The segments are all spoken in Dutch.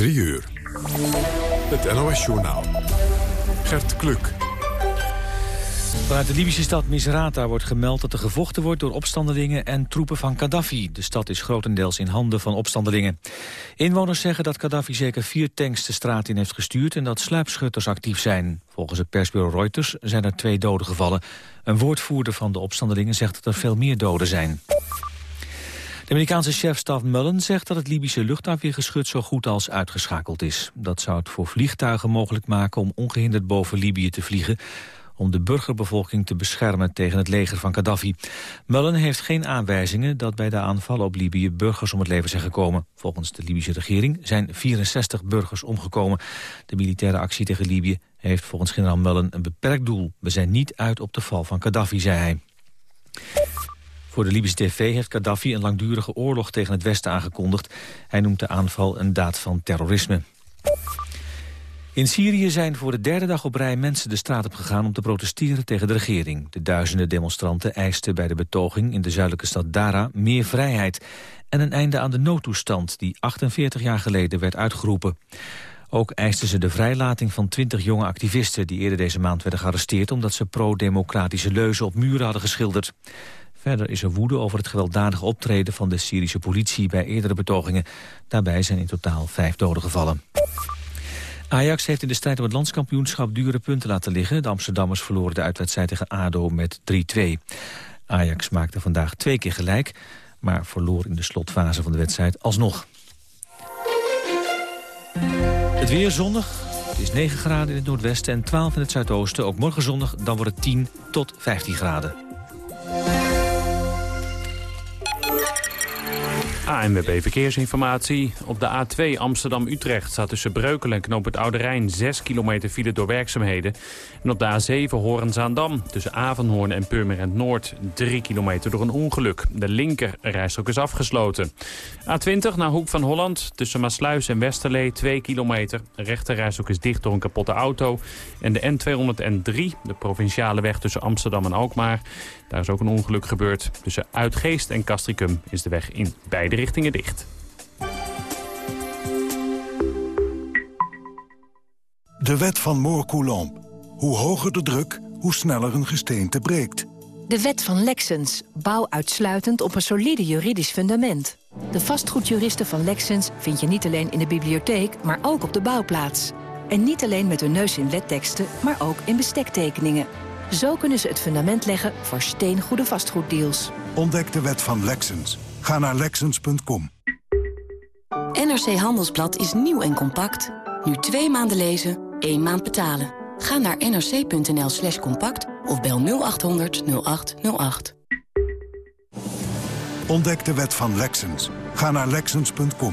3 uur. Het NOS-journaal. Gert Kluk. Vanuit de Libische stad Misrata wordt gemeld dat er gevochten wordt door opstandelingen en troepen van Gaddafi. De stad is grotendeels in handen van opstandelingen. Inwoners zeggen dat Gaddafi zeker vier tanks de straat in heeft gestuurd en dat sluipschutters actief zijn. Volgens het persbureau Reuters zijn er twee doden gevallen. Een woordvoerder van de opstandelingen zegt dat er veel meer doden zijn. De Amerikaanse chef Mullen zegt dat het Libische luchtafweergeschut zo goed als uitgeschakeld is. Dat zou het voor vliegtuigen mogelijk maken om ongehinderd boven Libië te vliegen om de burgerbevolking te beschermen tegen het leger van Gaddafi. Mullen heeft geen aanwijzingen dat bij de aanvallen op Libië burgers om het leven zijn gekomen. Volgens de Libische regering zijn 64 burgers omgekomen. De militaire actie tegen Libië heeft volgens generaal Mullen een beperkt doel. We zijn niet uit op de val van Gaddafi, zei hij. Voor de Libische tv heeft Gaddafi een langdurige oorlog tegen het Westen aangekondigd. Hij noemt de aanval een daad van terrorisme. In Syrië zijn voor de derde dag op rij mensen de straat op gegaan om te protesteren tegen de regering. De duizenden demonstranten eisten bij de betoging in de zuidelijke stad Dara meer vrijheid en een einde aan de noodtoestand die 48 jaar geleden werd uitgeroepen. Ook eisten ze de vrijlating van 20 jonge activisten die eerder deze maand werden gearresteerd omdat ze pro-democratische leuzen op muren hadden geschilderd. Verder is er woede over het gewelddadige optreden van de Syrische politie bij eerdere betogingen. Daarbij zijn in totaal vijf doden gevallen. Ajax heeft in de strijd om het landskampioenschap dure punten laten liggen. De Amsterdammers verloren de uitwedstrijd tegen ADO met 3-2. Ajax maakte vandaag twee keer gelijk, maar verloor in de slotfase van de wedstrijd alsnog. Het weer zonnig. Het is 9 graden in het noordwesten en 12 in het zuidoosten. Ook morgen zonnig, dan wordt het 10 tot 15 graden. ANWB Verkeersinformatie. Op de A2 Amsterdam-Utrecht staat tussen Breukelen en Knoop het Oude Rijn 6 kilometer file door werkzaamheden. En op de A7 Horen-Zaandam tussen Avenhoorn en Purmerend Noord 3 kilometer door een ongeluk. De linker rijstrook is afgesloten. A20 naar Hoek van Holland tussen Maasluis en Westerlee 2 kilometer. De rechter rijstrook is dicht door een kapotte auto. En de N203, de provinciale weg tussen Amsterdam en Alkmaar. Daar is ook een ongeluk gebeurd. Tussen Uitgeest en Castricum is de weg in beide richtingen dicht. De wet van Moore-Coulomb. Hoe hoger de druk, hoe sneller een gesteente breekt. De wet van Lexens. Bouw uitsluitend op een solide juridisch fundament. De vastgoedjuristen van Lexens vind je niet alleen in de bibliotheek, maar ook op de bouwplaats. En niet alleen met hun neus in wetteksten, maar ook in bestektekeningen. Zo kunnen ze het fundament leggen voor steengoede vastgoeddeals. Ontdek de wet van Lexens. Ga naar Lexens.com. NRC Handelsblad is nieuw en compact. Nu twee maanden lezen, één maand betalen. Ga naar nrc.nl slash compact of bel 0800 0808. Ontdek de wet van Lexens. Ga naar Lexens.com.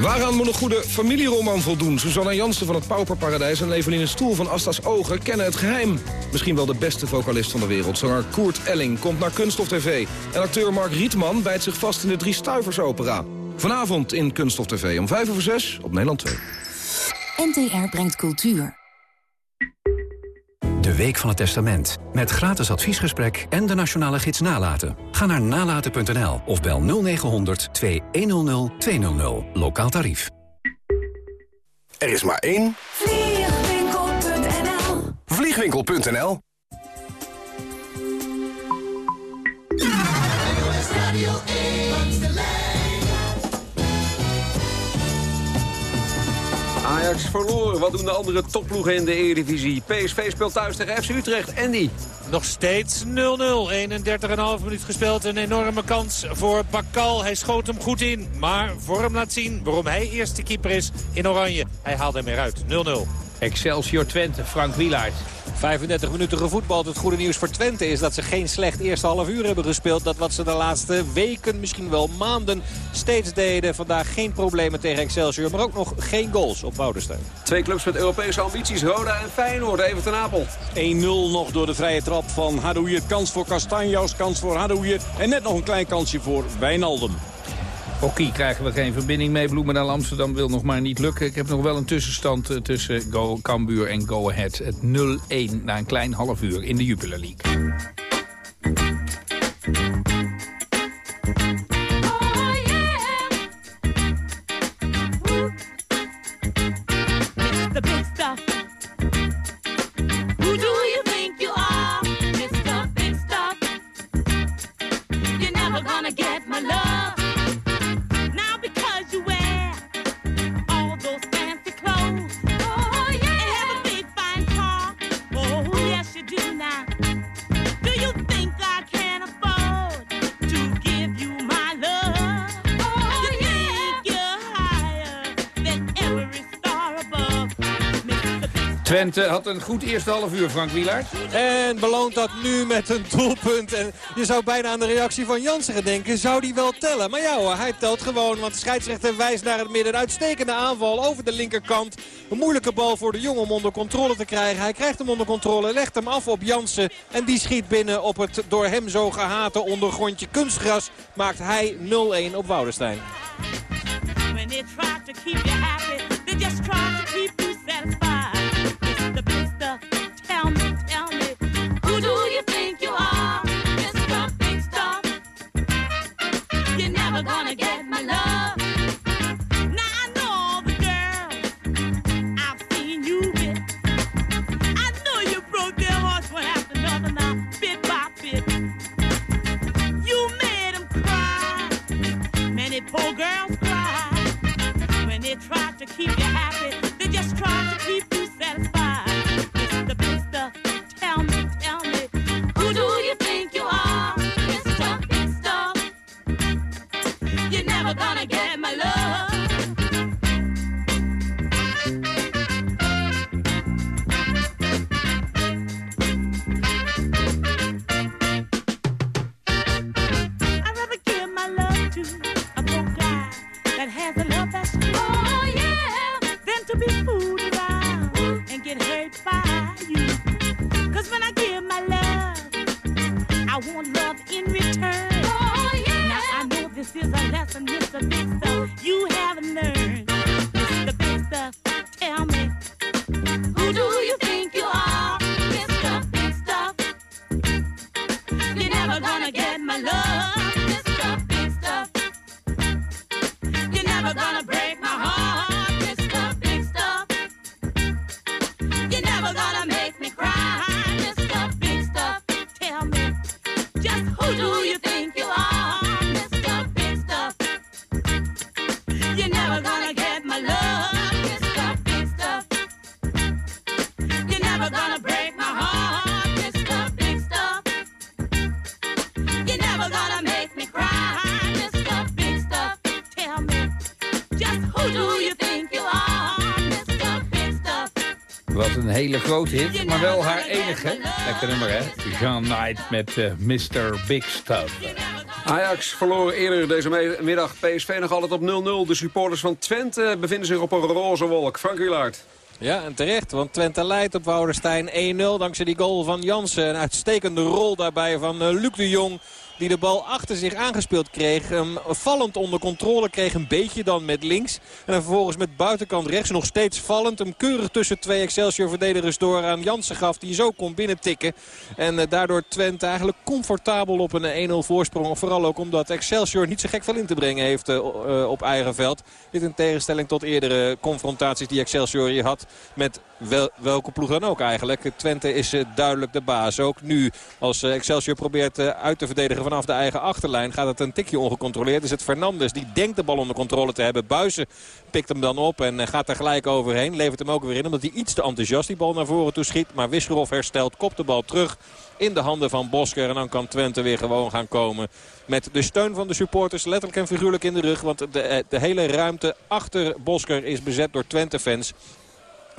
Waaraan moet een goede familieroman voldoen? Susanna Jansen van het Pauperparadijs en Evelien Stoel van Asta's Ogen kennen het geheim. Misschien wel de beste vocalist van de wereld. Zanger Koert Elling komt naar Kunststof TV. En acteur Mark Rietman bijt zich vast in de Drie Stuivers opera. Vanavond in Kunststof TV om 5 over 6 op Nederland 2. NTR brengt cultuur. De Week van het Testament. Met gratis adviesgesprek en de nationale gids Nalaten. Ga naar nalaten.nl of bel 0900 2100 200. Lokaal tarief. Er is maar één. Vliegwinkel.nl Vliegwinkel.nl Ajax verloren. Wat doen de andere topploegen in de Eredivisie? PSV speelt thuis tegen FC Utrecht. Andy. Nog steeds 0-0. 31,5 minuut gespeeld. Een enorme kans voor Bakal. Hij schoot hem goed in. Maar voor hem laat zien waarom hij eerste keeper is in Oranje. Hij haalde hem eruit. 0-0. Excelsior Twente, Frank Wielaert. 35 minuten gevoetbald. Het goede nieuws voor Twente is dat ze geen slecht eerste half uur hebben gespeeld. Dat wat ze de laatste weken, misschien wel maanden, steeds deden. Vandaag geen problemen tegen Excelsior, maar ook nog geen goals op Woudenstein. Twee clubs met Europese ambities, Roda en Feyenoord. Even ten Apel. 1-0 nog door de vrije trap van Hadouier. Kans voor Castanjos, kans voor Hadouier. En net nog een klein kansje voor Wijnaldum. Hockey krijgen we geen verbinding mee. Bloemendaal Amsterdam wil nog maar niet lukken. Ik heb nog wel een tussenstand eh, tussen Go Cambuur en Go Ahead. Het 0-1 na een klein half uur in de Jupiler League. Twente had een goed eerste half uur, Frank Wielaert. En beloont dat nu met een doelpunt. En je zou bijna aan de reactie van Jansen denken. Zou die wel tellen? Maar ja hoor, hij telt gewoon. Want de scheidsrechter wijst naar het midden. Een uitstekende aanval over de linkerkant. Een moeilijke bal voor de jongen om onder controle te krijgen. Hij krijgt hem onder controle, legt hem af op Jansen. En die schiet binnen op het door hem zo gehate ondergrondje kunstgras. Maakt hij 0-1 op Woudenstein. When they try to keep you happy, hele grote hit, maar wel haar enige. Lekker nummer, hè? Jean Knight met eh, Mr. Big Stuff. Ajax verloor eerder deze middag PSV nog altijd op 0-0. De supporters van Twente bevinden zich op een roze wolk. Frank Wielaert. Ja, en terecht, want Twente leidt op Woudenstein 1-0 dankzij die goal van Jansen. Een uitstekende rol daarbij van eh, Luc de Jong. Die de bal achter zich aangespeeld kreeg. Hem vallend onder controle kreeg een beetje dan met links. En vervolgens met buitenkant rechts nog steeds vallend. Hem keurig tussen twee Excelsior-verdedigers door aan Jansen gaf. Die zo kon binnentikken. En eh, daardoor Twente eigenlijk comfortabel op een 1-0 voorsprong. Vooral ook omdat Excelsior niet zo gek veel in te brengen heeft eh, eh, op eigen veld. Dit in tegenstelling tot eerdere confrontaties die Excelsior hier had met wel, welke ploeg dan ook eigenlijk. Twente is eh, duidelijk de baas. Ook nu als eh, Excelsior probeert eh, uit te verdedigen vanaf de eigen achterlijn. Gaat het een tikje ongecontroleerd. Is het Fernandes die denkt de bal onder controle te hebben. Buizen pikt hem dan op en gaat er gelijk overheen. Levert hem ook weer in omdat hij iets te enthousiast die bal naar voren toe schiet. Maar Wisserov herstelt, kopt de bal terug in de handen van Bosker. En dan kan Twente weer gewoon gaan komen met de steun van de supporters. Letterlijk en figuurlijk in de rug. Want de, de hele ruimte achter Bosker is bezet door Twente-fans.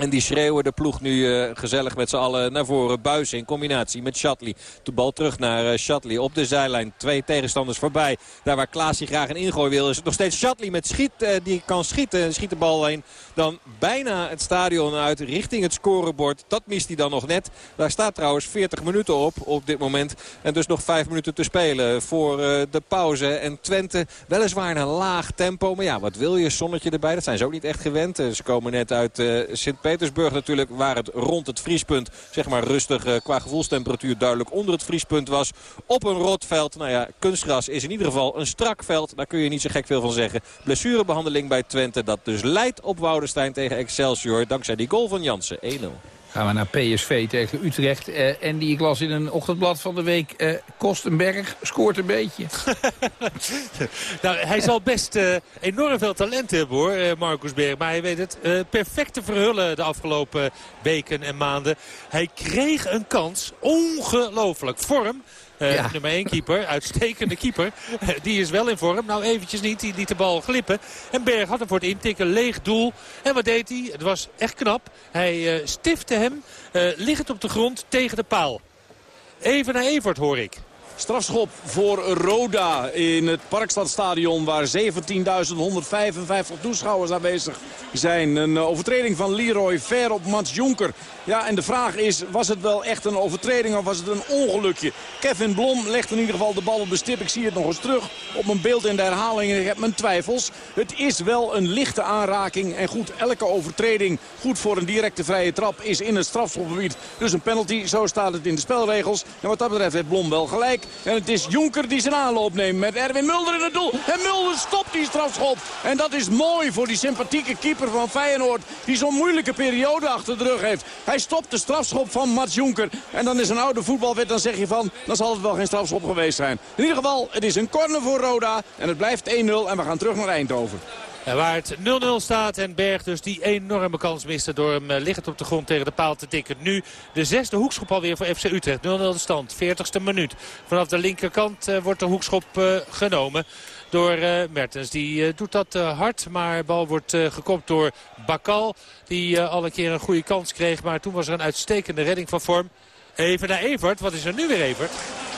En die schreeuwen de ploeg nu uh, gezellig met z'n allen naar voren. Buis in combinatie met Shatley. De bal terug naar uh, Shatley op de zijlijn. Twee tegenstanders voorbij. Daar waar Klaas graag een ingooi wil is het nog steeds Shatley met schiet. Uh, die kan schieten. Schiet de bal heen. Dan bijna het stadion uit richting het scorebord. Dat mist hij dan nog net. Daar staat trouwens 40 minuten op op dit moment. En dus nog 5 minuten te spelen voor de pauze. En Twente weliswaar een laag tempo. Maar ja, wat wil je? Zonnetje erbij. Dat zijn ze ook niet echt gewend. ze komen net uit Sint-Petersburg. Petersburg natuurlijk, waar het rond het vriespunt, zeg maar rustig uh, qua gevoelstemperatuur duidelijk onder het vriespunt was. Op een rotveld, nou ja, kunstgras is in ieder geval een strak veld. Daar kun je niet zo gek veel van zeggen. Blessurebehandeling bij Twente, dat dus leidt op Woudenstein tegen Excelsior. Dankzij die goal van Jansen, 1-0. Gaan we naar PSV tegen Utrecht. En die ik las in een ochtendblad van de week. Uh, Kostenberg scoort een beetje. nou, hij zal best uh, enorm veel talent hebben hoor, Marcus Berg. Maar hij weet het perfect te verhullen de afgelopen weken en maanden. Hij kreeg een kans. Ongelooflijk. Vorm uh, Nummer 1 keeper, uitstekende keeper. die is wel in vorm. Nou eventjes niet, die liet de bal glippen. En Berg had hem voor het intikken, leeg doel. En wat deed hij? Het was echt knap. Hij uh, stifte hem, liggend op de grond, tegen de paal. Even naar Evert hoor ik. Strafschop voor Roda in het Parkstadstadion waar 17.155 toeschouwers aanwezig zijn. Een overtreding van Leroy Ver op Mats Jonker. Ja, en de vraag is, was het wel echt een overtreding of was het een ongelukje? Kevin Blom legt in ieder geval de bal op de stip. Ik zie het nog eens terug op mijn beeld in de herhaling. Ik heb mijn twijfels. Het is wel een lichte aanraking. En goed, elke overtreding, goed voor een directe vrije trap, is in het strafschopgebied. Dus een penalty, zo staat het in de spelregels. En wat dat betreft heeft Blom wel gelijk. En het is Jonker die zijn aanloop neemt met Erwin Mulder in het doel. En Mulder stopt die strafschop. En dat is mooi voor die sympathieke keeper van Feyenoord. Die zo'n moeilijke periode achter de rug heeft. Hij stopt de strafschop van Mats Jonker. En dan is een oude voetbalwet, dan zeg je van, dan zal het wel geen strafschop geweest zijn. In ieder geval, het is een corner voor Roda. En het blijft 1-0 en we gaan terug naar Eindhoven. Waar het 0-0 staat en Berg dus die enorme kans miste door hem uh, liggend op de grond tegen de paal te tikken. Nu de zesde hoekschop alweer voor FC Utrecht. 0-0 de stand, 40ste minuut. Vanaf de linkerkant uh, wordt de hoekschop uh, genomen door Mertens. Die doet dat hard, maar de bal wordt gekopt door Bakal. Die al een keer een goede kans kreeg, maar toen was er een uitstekende redding van vorm. Even naar Evert. Wat is er nu weer, Evert?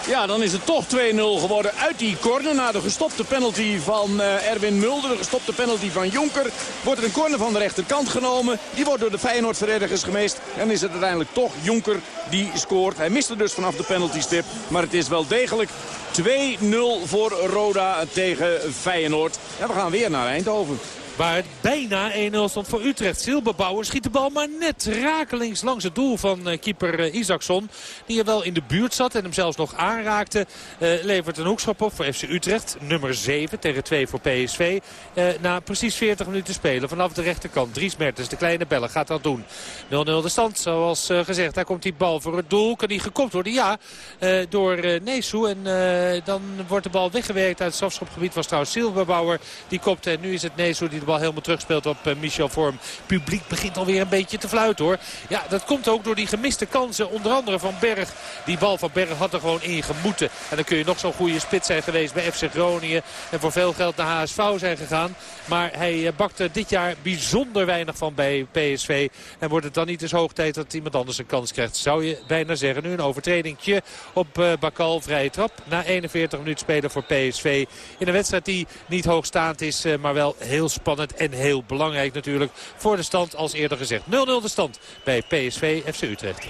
Ja, dan is het toch 2-0 geworden uit die corner. Na de gestopte penalty van uh, Erwin Mulder, de gestopte penalty van Jonker... wordt er een corner van de rechterkant genomen. Die wordt door de Feyenoord-verdedigers gemeest. En is het uiteindelijk toch Jonker die scoort. Hij miste dus vanaf de penaltystip. Maar het is wel degelijk 2-0 voor Roda tegen Feyenoord. En we gaan weer naar Eindhoven. Waar het bijna 1-0 stond voor Utrecht. Silberbouwer schiet de bal maar net rakelings langs het doel van uh, keeper uh, Isaacson. Die er wel in de buurt zat en hem zelfs nog aanraakte. Uh, levert een hoekschop op voor FC Utrecht. Nummer 7 tegen 2 voor PSV. na precies 40 minuten spelen vanaf de rechterkant. Dries Mertens, de kleine bellen, gaat dat doen. 0-0 de stand, zoals gezegd. Daar komt die bal voor het doel. Kan die gekopt worden? Ja, door Nesu. En dan wordt de bal weggewerkt uit het strafschopgebied. Was trouwens Silberbouwer die kopte. En nu is het Nesu die de bal helemaal terugspeelt op uh, Michel Vorm. Publiek begint alweer een beetje te fluiten hoor. Ja, dat komt ook door die gemiste kansen. Onder andere van Berg. Die bal van Berg had er gewoon in gemoeten. En dan kun je nog zo'n goede spits zijn geweest bij FC Groningen. En voor veel geld naar HSV zijn gegaan. Maar hij eh, bakte dit jaar bijzonder weinig van bij PSV. En wordt het dan niet eens hoog tijd dat iemand anders een kans krijgt. Zou je bijna zeggen. Nu een overtredingje op uh, Bakal. Vrije trap. Na 41 minuten spelen voor PSV. In een wedstrijd die niet hoogstaand is. Maar wel heel spannend spannend en heel belangrijk natuurlijk voor de stand als eerder gezegd. 0-0 de stand bij PSV FC Utrecht.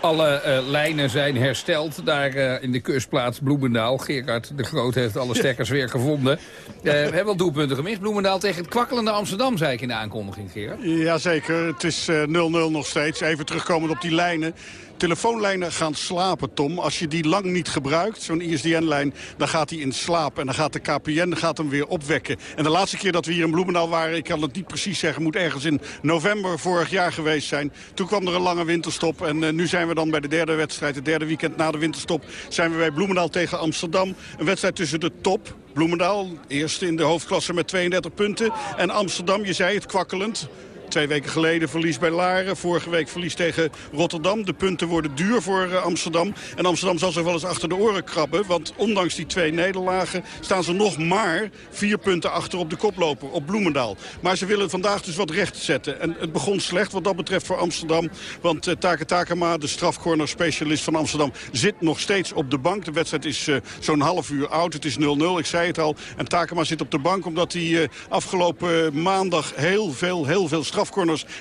Alle uh, lijnen zijn hersteld daar uh, in de kustplaats Bloemendaal. Gerard de Groot heeft alle stekkers weer gevonden. Uh, we hebben wel doelpunten gemist. Bloemendaal tegen het kwakkelende Amsterdam, zei ik in de aankondiging, Gerard. Jazeker, het is 0-0 nog steeds. Even terugkomend op die lijnen telefoonlijnen gaan slapen, Tom. Als je die lang niet gebruikt, zo'n ISDN-lijn, dan gaat die in slaap. En dan gaat de KPN gaat hem weer opwekken. En de laatste keer dat we hier in Bloemendaal waren, ik kan het niet precies zeggen, moet ergens in november vorig jaar geweest zijn. Toen kwam er een lange winterstop en uh, nu zijn we dan bij de derde wedstrijd, het derde weekend na de winterstop, zijn we bij Bloemendaal tegen Amsterdam. Een wedstrijd tussen de top, Bloemendaal, eerste in de hoofdklasse met 32 punten. En Amsterdam, je zei het kwakkelend, Twee weken geleden verlies bij Laren. Vorige week verlies tegen Rotterdam. De punten worden duur voor uh, Amsterdam. En Amsterdam zal zich wel eens achter de oren krabben. Want ondanks die twee nederlagen staan ze nog maar vier punten achter op de koploper. Op Bloemendaal. Maar ze willen vandaag dus wat recht zetten. En het begon slecht wat dat betreft voor Amsterdam. Want uh, Take Takema, de strafcorner specialist van Amsterdam, zit nog steeds op de bank. De wedstrijd is uh, zo'n half uur oud. Het is 0-0, ik zei het al. En Takema zit op de bank omdat hij afgelopen maandag heel veel, heel veel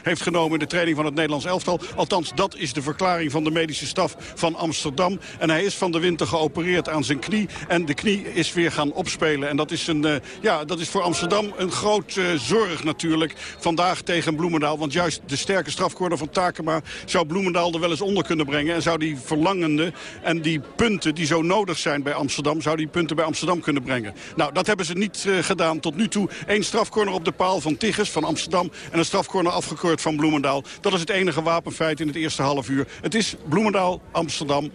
heeft genomen in de training van het Nederlands elftal. Althans, dat is de verklaring van de medische staf van Amsterdam. En hij is van de winter geopereerd aan zijn knie. En de knie is weer gaan opspelen. En dat is, een, uh, ja, dat is voor Amsterdam een groot uh, zorg natuurlijk. Vandaag tegen Bloemendaal. Want juist de sterke strafcorner van Takema zou Bloemendaal er wel eens onder kunnen brengen. En zou die verlangende en die punten die zo nodig zijn bij Amsterdam... zou die punten bij Amsterdam kunnen brengen. Nou, dat hebben ze niet uh, gedaan tot nu toe. Eén strafcorner op de paal van Tigges van Amsterdam... en een strafcorner afgekeurd van Bloemendaal. Dat is het enige wapenfeit in het eerste half uur. Het is Bloemendaal, Amsterdam 0-0.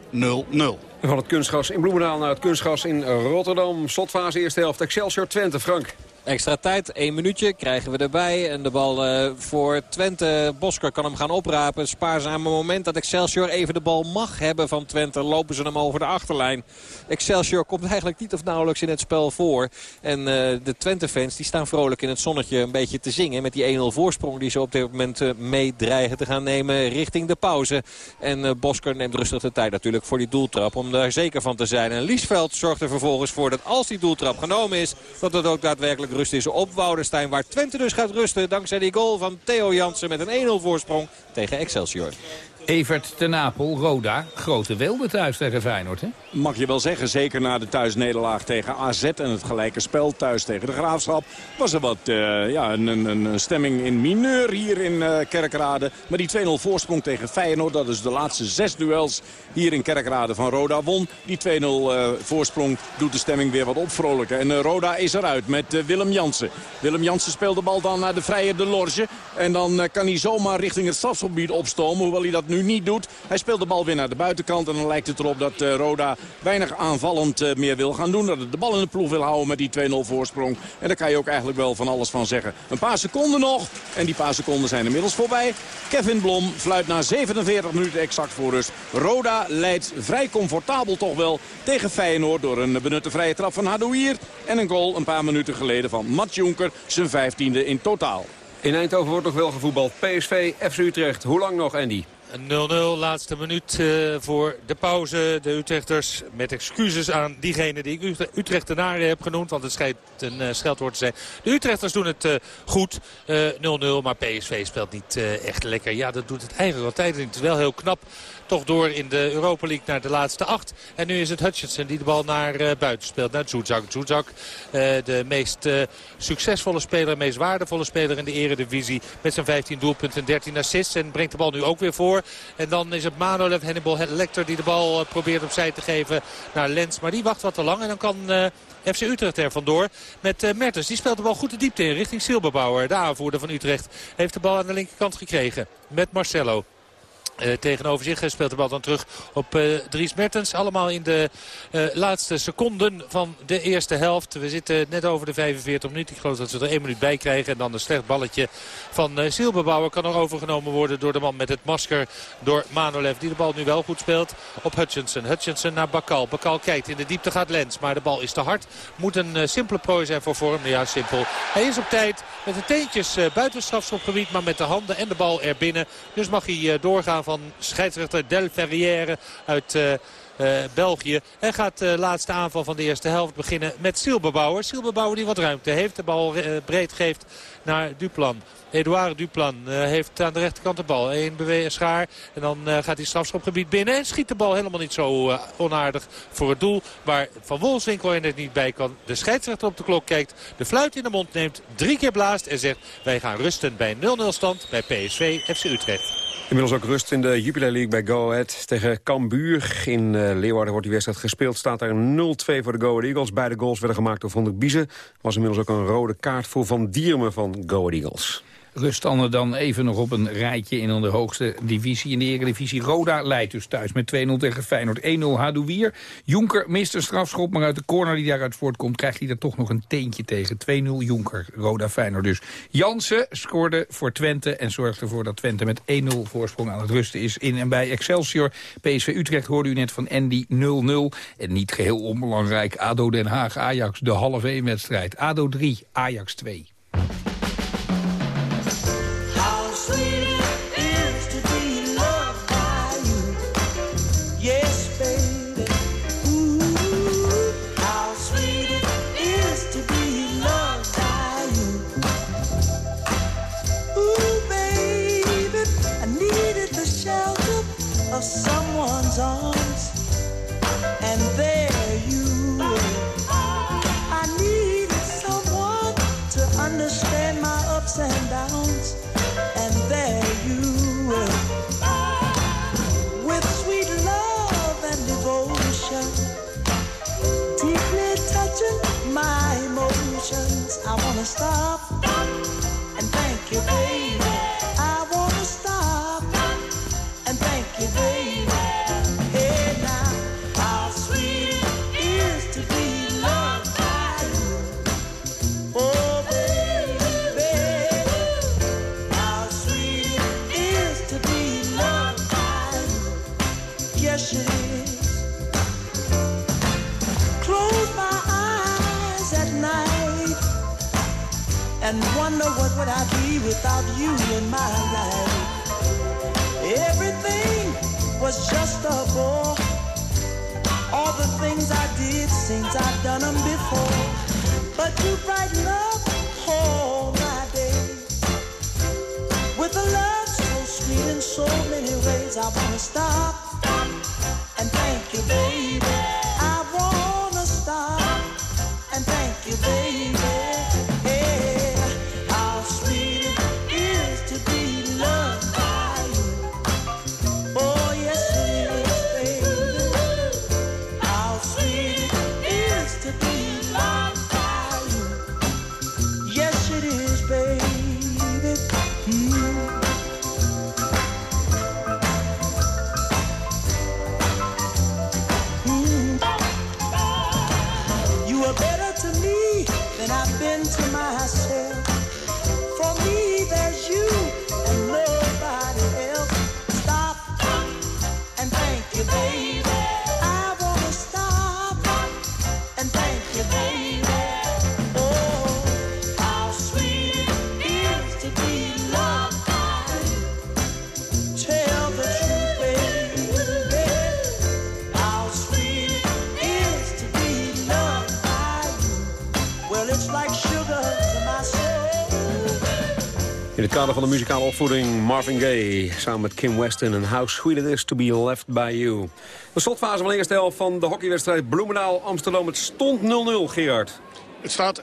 Van het kunstgas in Bloemendaal naar het kunstgas in Rotterdam. Slotfase eerste helft. Excelsior Twente, Frank. Extra tijd, één minuutje, krijgen we erbij. En de bal uh, voor Twente. Bosker kan hem gaan oprapen. Spaarzame moment dat Excelsior even de bal mag hebben van Twente. Lopen ze hem over de achterlijn. Excelsior komt eigenlijk niet of nauwelijks in het spel voor. En uh, de Twente-fans die staan vrolijk in het zonnetje een beetje te zingen. Met die 1-0 voorsprong die ze op dit moment uh, te gaan nemen richting de pauze. En Bosker neemt rustig de tijd natuurlijk voor die doeltrap. Om daar zeker van te zijn. En Liesveld zorgt er vervolgens voor dat als die doeltrap genomen is... dat het ook daadwerkelijk rust is op Woudenstein. Waar Twente dus gaat rusten dankzij die goal van Theo Jansen met een 1-0 voorsprong tegen Excelsior. Evert ten Napel, Roda, grote wilde thuis tegen Feyenoord, hè? Mag je wel zeggen, zeker na de thuisnederlaag tegen AZ en het gelijke spel thuis tegen de Graafschap... was er wat uh, ja, een, een, een, stemming in mineur hier in uh, Kerkrade. Maar die 2-0 voorsprong tegen Feyenoord, dat is de laatste zes duels hier in Kerkrade van Roda won. Die 2-0 uh, voorsprong doet de stemming weer wat opvrolijken. En Roda is eruit met Willem Jansen. Willem Jansen speelt de bal dan naar de vrije de Lorge. En dan kan hij zomaar richting het strafgebied opstomen, hoewel hij dat nu niet doet. Hij speelt de bal weer naar de buitenkant en dan lijkt het erop dat uh, Roda weinig aanvallend uh, meer wil gaan doen. Dat het de bal in de ploeg wil houden met die 2-0 voorsprong. En daar kan je ook eigenlijk wel van alles van zeggen. Een paar seconden nog en die paar seconden zijn inmiddels voorbij. Kevin Blom fluit na 47 minuten exact voor rust. Roda leidt vrij comfortabel toch wel tegen Feyenoord door een benutte vrije trap van Hadouier. En een goal een paar minuten geleden van Matt Jonker, zijn vijftiende in totaal. In Eindhoven wordt nog wel gevoetbald. PSV, FC Utrecht. Hoe lang nog, Andy? 0-0, laatste minuut uh, voor de pauze. De Utrechters met excuses aan diegene die ik Utrechtenaren heb genoemd. Want het schijnt een uh, scheldwoord te zijn. De Utrechters doen het uh, goed. 0-0, maar PSV speelt niet echt lekker. Ja, dat doet het eigenlijk altijd. Het is wel heel knap toch door in de Europa League naar de laatste acht. En nu is het Hutchinson die de bal naar buiten speelt. Naar Zuzak. Zuzak, de meest succesvolle speler, meest waardevolle speler in de eredivisie. Met zijn 15 doelpunten en 13 assists. En brengt de bal nu ook weer voor. En dan is het Manolev Hannibal Lecter die de bal probeert opzij te geven naar Lens. Maar die wacht wat te lang. En dan kan... FC Utrecht er vandoor met uh, Mertens. Die speelt de bal goed de diepte in richting Silberbauer. De aanvoerder van Utrecht heeft de bal aan de linkerkant gekregen. Met Marcelo. Uh, tegenover zich speelt de bal dan terug op uh, Dries Mertens. Allemaal in de laatste seconden van de eerste helft. We zitten net over de 45 minuten. Ik geloof dat ze er één minuut bij krijgen. En dan een slecht balletje van uh, kan er overgenomen worden door de man met het masker. Door Manolev die de bal nu wel goed speelt op Hutchinson. Hutchinson naar Bakal. Bakal kijkt in de diepte gaat Lens. Maar de bal is te hard. Moet een simpele prooi zijn voor vorm. Ja, simpel. Hij is op tijd met de teentjes buiten strafschopgebied. Maar met de handen en de bal er binnen. Dus mag hij doorgaan van scheidsrechter Del Ferrière uit... Uh, uh, België. En gaat de laatste aanval van de eerste helft beginnen met Silberbouwer. Silberbouwer die wat ruimte heeft. De bal breed geeft naar Duplan. Edouard Duplan uh, heeft aan de rechterkant de bal. Eén schaar en dan uh, gaat hij strafschopgebied binnen. En schiet de bal helemaal niet zo uh, onaardig voor het doel. Waar Van Wolfswinkel er niet bij kan. De scheidsrechter op de klok kijkt. De fluit in de mond neemt. Drie keer blaast en zegt wij gaan rusten bij 0-0 stand bij PSV FC Utrecht. Inmiddels ook rust in de Jupiler League bij Go Ahead tegen Cambuur. In Leeuwarden wordt die wedstrijd gespeeld. Staat daar 0-2 voor de Go Ahead Eagles. Beide goals werden gemaakt door Van der Biezen. was inmiddels ook een rode kaart voor Van Diermen van Go Eagles. ruststanden dan even nog op een rijtje in de hoogste divisie. In de Eredivisie Roda leidt dus thuis met 2-0 tegen Feyenoord. 1-0 Hadouier. Jonker mist een strafschop, maar uit de corner die daaruit voortkomt... krijgt hij er toch nog een teentje tegen. 2-0 Jonker, Roda Feyenoord dus. Jansen scoorde voor Twente en zorgde ervoor dat Twente met 1-0 voorsprong aan het rusten is. In en bij Excelsior. PSV Utrecht hoorde u net van Andy 0-0. En niet geheel onbelangrijk, ADO Den Haag-Ajax, de halve 1 wedstrijd. ADO 3, Ajax 2. Would I be without you in my life. Everything was just a bore. All the things I did seems I've done them before. But you brighten up all my days with a love so sweet in so many ways. I wanna stop and thank you, baby. I wanna stop and thank you, baby. Van de muzikale opvoeding Marvin Gaye... samen met Kim Weston en How Sweet It Is To Be Left By You. De slotfase van de eerste van de hockeywedstrijd Bloemendaal-Amsterdam. Het stond 0-0, Gerard. Het staat 1-0.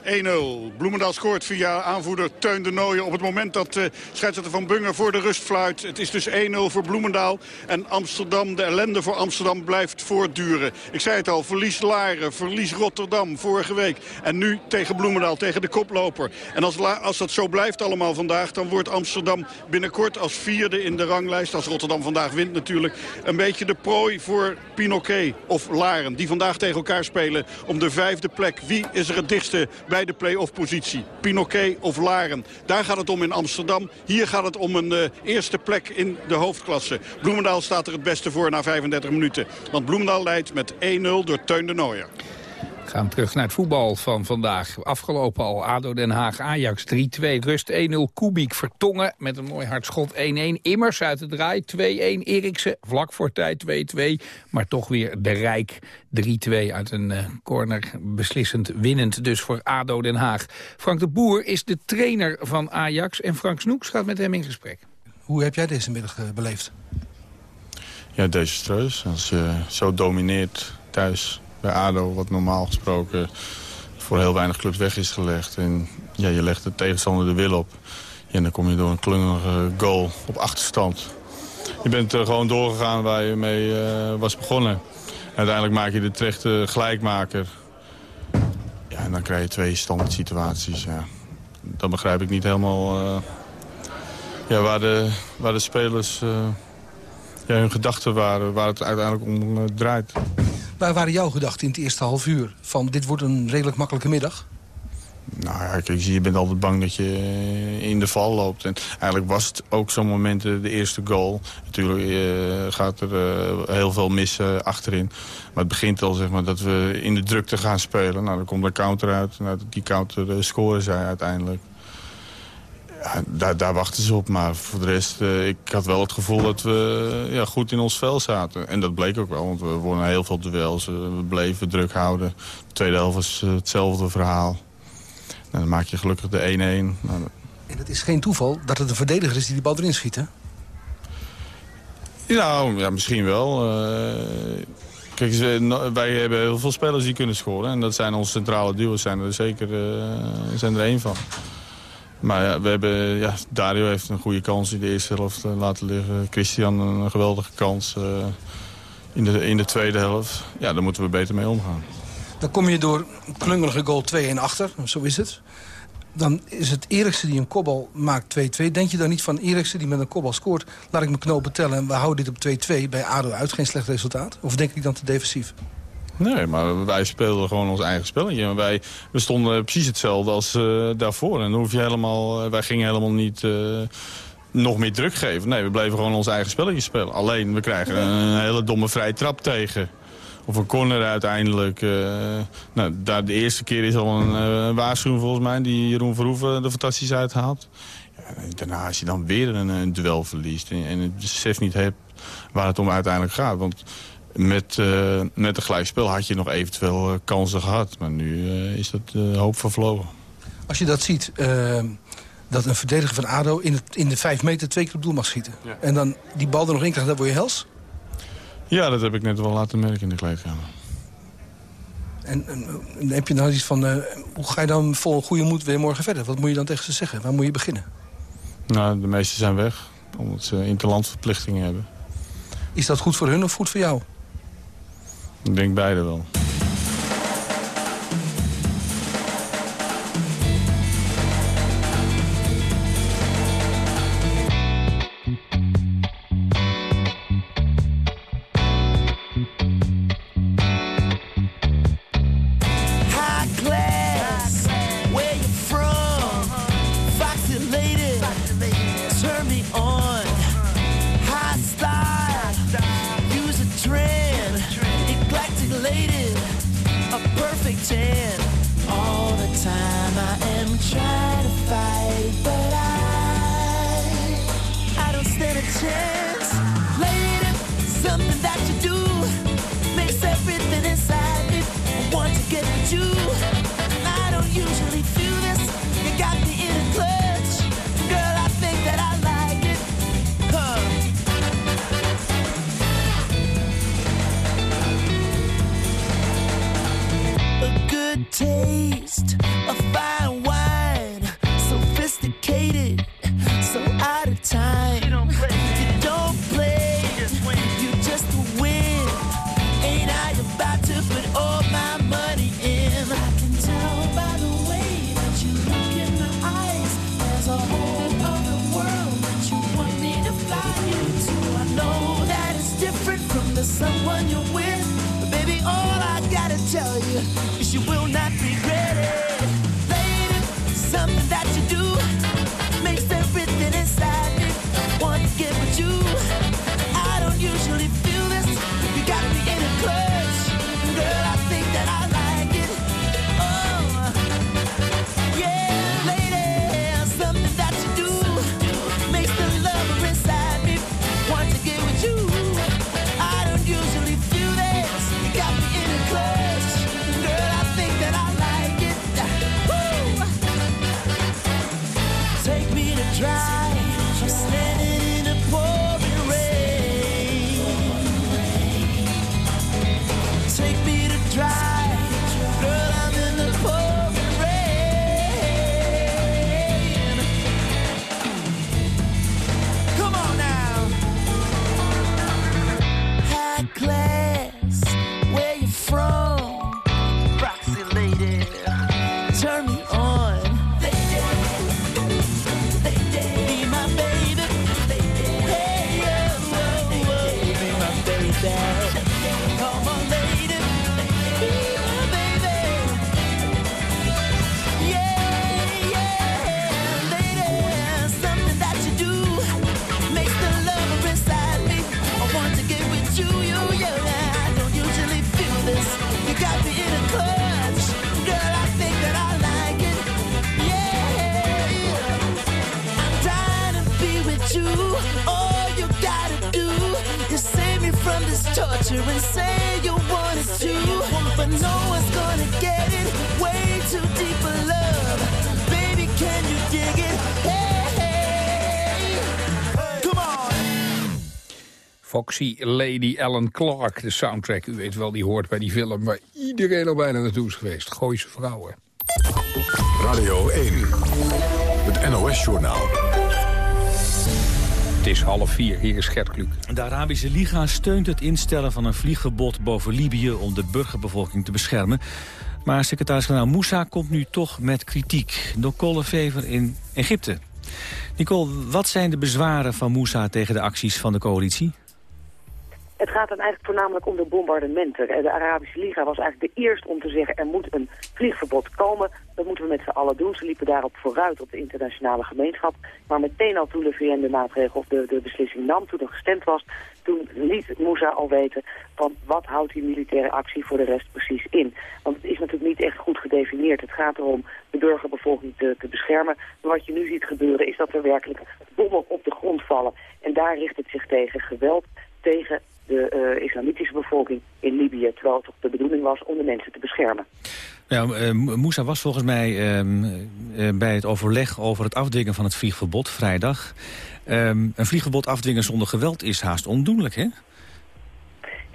Bloemendaal scoort via aanvoerder Teun de Nooijen... op het moment dat uh, scheidsrechter Van Bunger voor de rust fluit. Het is dus 1-0 voor Bloemendaal. En Amsterdam, de ellende voor Amsterdam blijft voortduren. Ik zei het al, verlies Laren, verlies Rotterdam vorige week. En nu tegen Bloemendaal, tegen de koploper. En als, als dat zo blijft allemaal vandaag... dan wordt Amsterdam binnenkort als vierde in de ranglijst... als Rotterdam vandaag wint natuurlijk... een beetje de prooi voor Pinoquet of Laren... die vandaag tegen elkaar spelen om de vijfde plek. Wie is er het dichtst bij de play-off positie. Pinoquet of Laren. Daar gaat het om in Amsterdam. Hier gaat het om een uh, eerste plek in de hoofdklasse. Bloemendaal staat er het beste voor na 35 minuten. Want Bloemendaal leidt met 1-0 door Teun de Nooijer. Gaan terug naar het voetbal van vandaag. Afgelopen al ADO Den Haag Ajax 3-2. Rust 1-0 Kubik Vertongen met een mooi hard schot 1-1. Immers uit de draai 2-1 Eriksen vlak voor tijd 2-2. Maar toch weer de Rijk 3-2 uit een uh, corner beslissend winnend dus voor ADO Den Haag. Frank de Boer is de trainer van Ajax en Frank Snoeks gaat met hem in gesprek. Hoe heb jij deze middag uh, beleefd? Ja, desastreus. Als je zo domineert thuis bij ADO, wat normaal gesproken voor heel weinig clubs weg is gelegd. En ja, je legt de tegenstander de wil op. Ja, dan kom je door een klungige goal op achterstand. Je bent er gewoon doorgegaan waar je mee uh, was begonnen. En uiteindelijk maak je de terechte gelijkmaker. Ja, en dan krijg je twee standaard situaties. Ja. Dat begrijp ik niet helemaal uh, ja, waar, de, waar de spelers ja, hun gedachten waren, waar het uiteindelijk om draait. Waar waren jouw gedachten in het eerste half uur? Van dit wordt een redelijk makkelijke middag? Nou ja, kijk, je bent altijd bang dat je in de val loopt. En eigenlijk was het ook zo'n moment de eerste goal. Natuurlijk uh, gaat er heel veel mis uh, achterin. Maar het begint al zeg maar, dat we in de drukte gaan spelen. Nou, dan komt er counter uit. Nou, die counter scoren zij uiteindelijk. Ja, daar, daar, wachten ze op. Maar voor de rest, ik had wel het gevoel dat we ja, goed in ons vel zaten. En dat bleek ook wel, want we wonnen heel veel duels. we bleven druk houden. De tweede helft was hetzelfde verhaal. En dan maak je gelukkig de 1-1. Nou, en het is geen toeval dat het een verdediger is die die bal erin schiet, hè? Nou, ja, misschien wel. Uh, kijk, wij hebben heel veel spelers die kunnen scoren. En dat zijn onze centrale duo's, zijn er zeker zijn er één van. Maar we hebben, ja, Dario heeft een goede kans in de eerste helft uh, laten liggen. Christian een geweldige kans in, de, in de tweede helft. Ja, daar moeten we beter mee omgaan. Dan kom je door klungelige goal 2 en achter, zo is het. Dan is het Eriksen die een kopbal maakt 2-2. Denk je dan niet van Eriksen die met een kopbal scoort... laat ik mijn knopen tellen en we houden dit op 2-2 bij ADO uit. Geen slecht resultaat? Of denk ik dan te defensief? Nee, maar wij speelden gewoon ons eigen spelletje. Wij, we stonden precies hetzelfde als uh, daarvoor. En dan hoef je helemaal, uh, wij gingen helemaal niet uh, nog meer druk geven. Nee, we bleven gewoon ons eigen spelletje spelen. Alleen, we krijgen een hele domme vrije trap tegen. Of een corner uiteindelijk. Nou, daar de eerste keer is al een waarschuwing volgens mij... die Jeroen Verhoeven er fantastisch uithaalt. Ja, daarna als je dan weer een, een duel verliest... En, en, het besef niet hebt waar het om uiteindelijk gaat. Want met, uh, met een gelijkspel had je nog eventueel kansen gehad. Maar nu is dat hoop vervlogen. Als je dat ziet dat een verdediger van ADO in, het, in de vijf meter twee keer op doel mag schieten. Ja. En dan die bal er nog in krijgt, dan word je hels. Ja, dat heb ik net wel laten merken in de kleedkamer. En, en, heb je nou iets van, uh, hoe ga je dan vol goede moed weer morgen verder? Wat moet je dan tegen ze zeggen? Waar moet je beginnen? Nou, de meesten zijn weg, omdat ze interlandverplichtingen hebben. Is dat goed voor hun of goed voor jou? Ik denk beide wel. Foxy Lady Ellen Clark, de soundtrack. U weet wel, die hoort bij die film waar iedereen al bijna naartoe is geweest. Gooise vrouwen. Radio 1, het NOS-journaal. Het is half vier, hier is Gert Kluk. De Arabische Liga steunt het instellen van een vliegverbod boven Libië om de burgerbevolking te beschermen. Maar secretaris-generaal Moussa komt nu toch met kritiek. Nicole Fever in Egypte. Nicole, wat zijn de bezwaren van Moussa tegen de acties van de coalitie? Het gaat dan eigenlijk voornamelijk om de bombardementen. Eh, De Arabische Liga was eigenlijk de eerste om te zeggen... er moet een vliegverbod komen. Dat moeten we met z'n allen doen. Ze liepen daarop vooruit op de internationale gemeenschap. Maar meteen al toen de VN de maatregel of de, de beslissing nam... toen er gestemd was, toen liet Moussa al weten... van wat houdt die militaire actie voor de rest precies in. Want het is natuurlijk niet echt goed gedefinieerd. Het gaat erom de burgerbevolking te, te beschermen. Maar wat je nu ziet gebeuren is dat er werkelijk bommen op de grond vallen. En daar richt het zich tegen geweld tegen de eh, islamitische bevolking in Libië. Terwijl het toch de bedoeling was om de mensen te beschermen. Nou, eh, Moussa was volgens mij ehm, eh, bij het overleg over het afdwingen van het vliegverbod vrijdag. Ehm, een vliegverbod afdwingen zonder geweld is haast ondoenlijk, hè?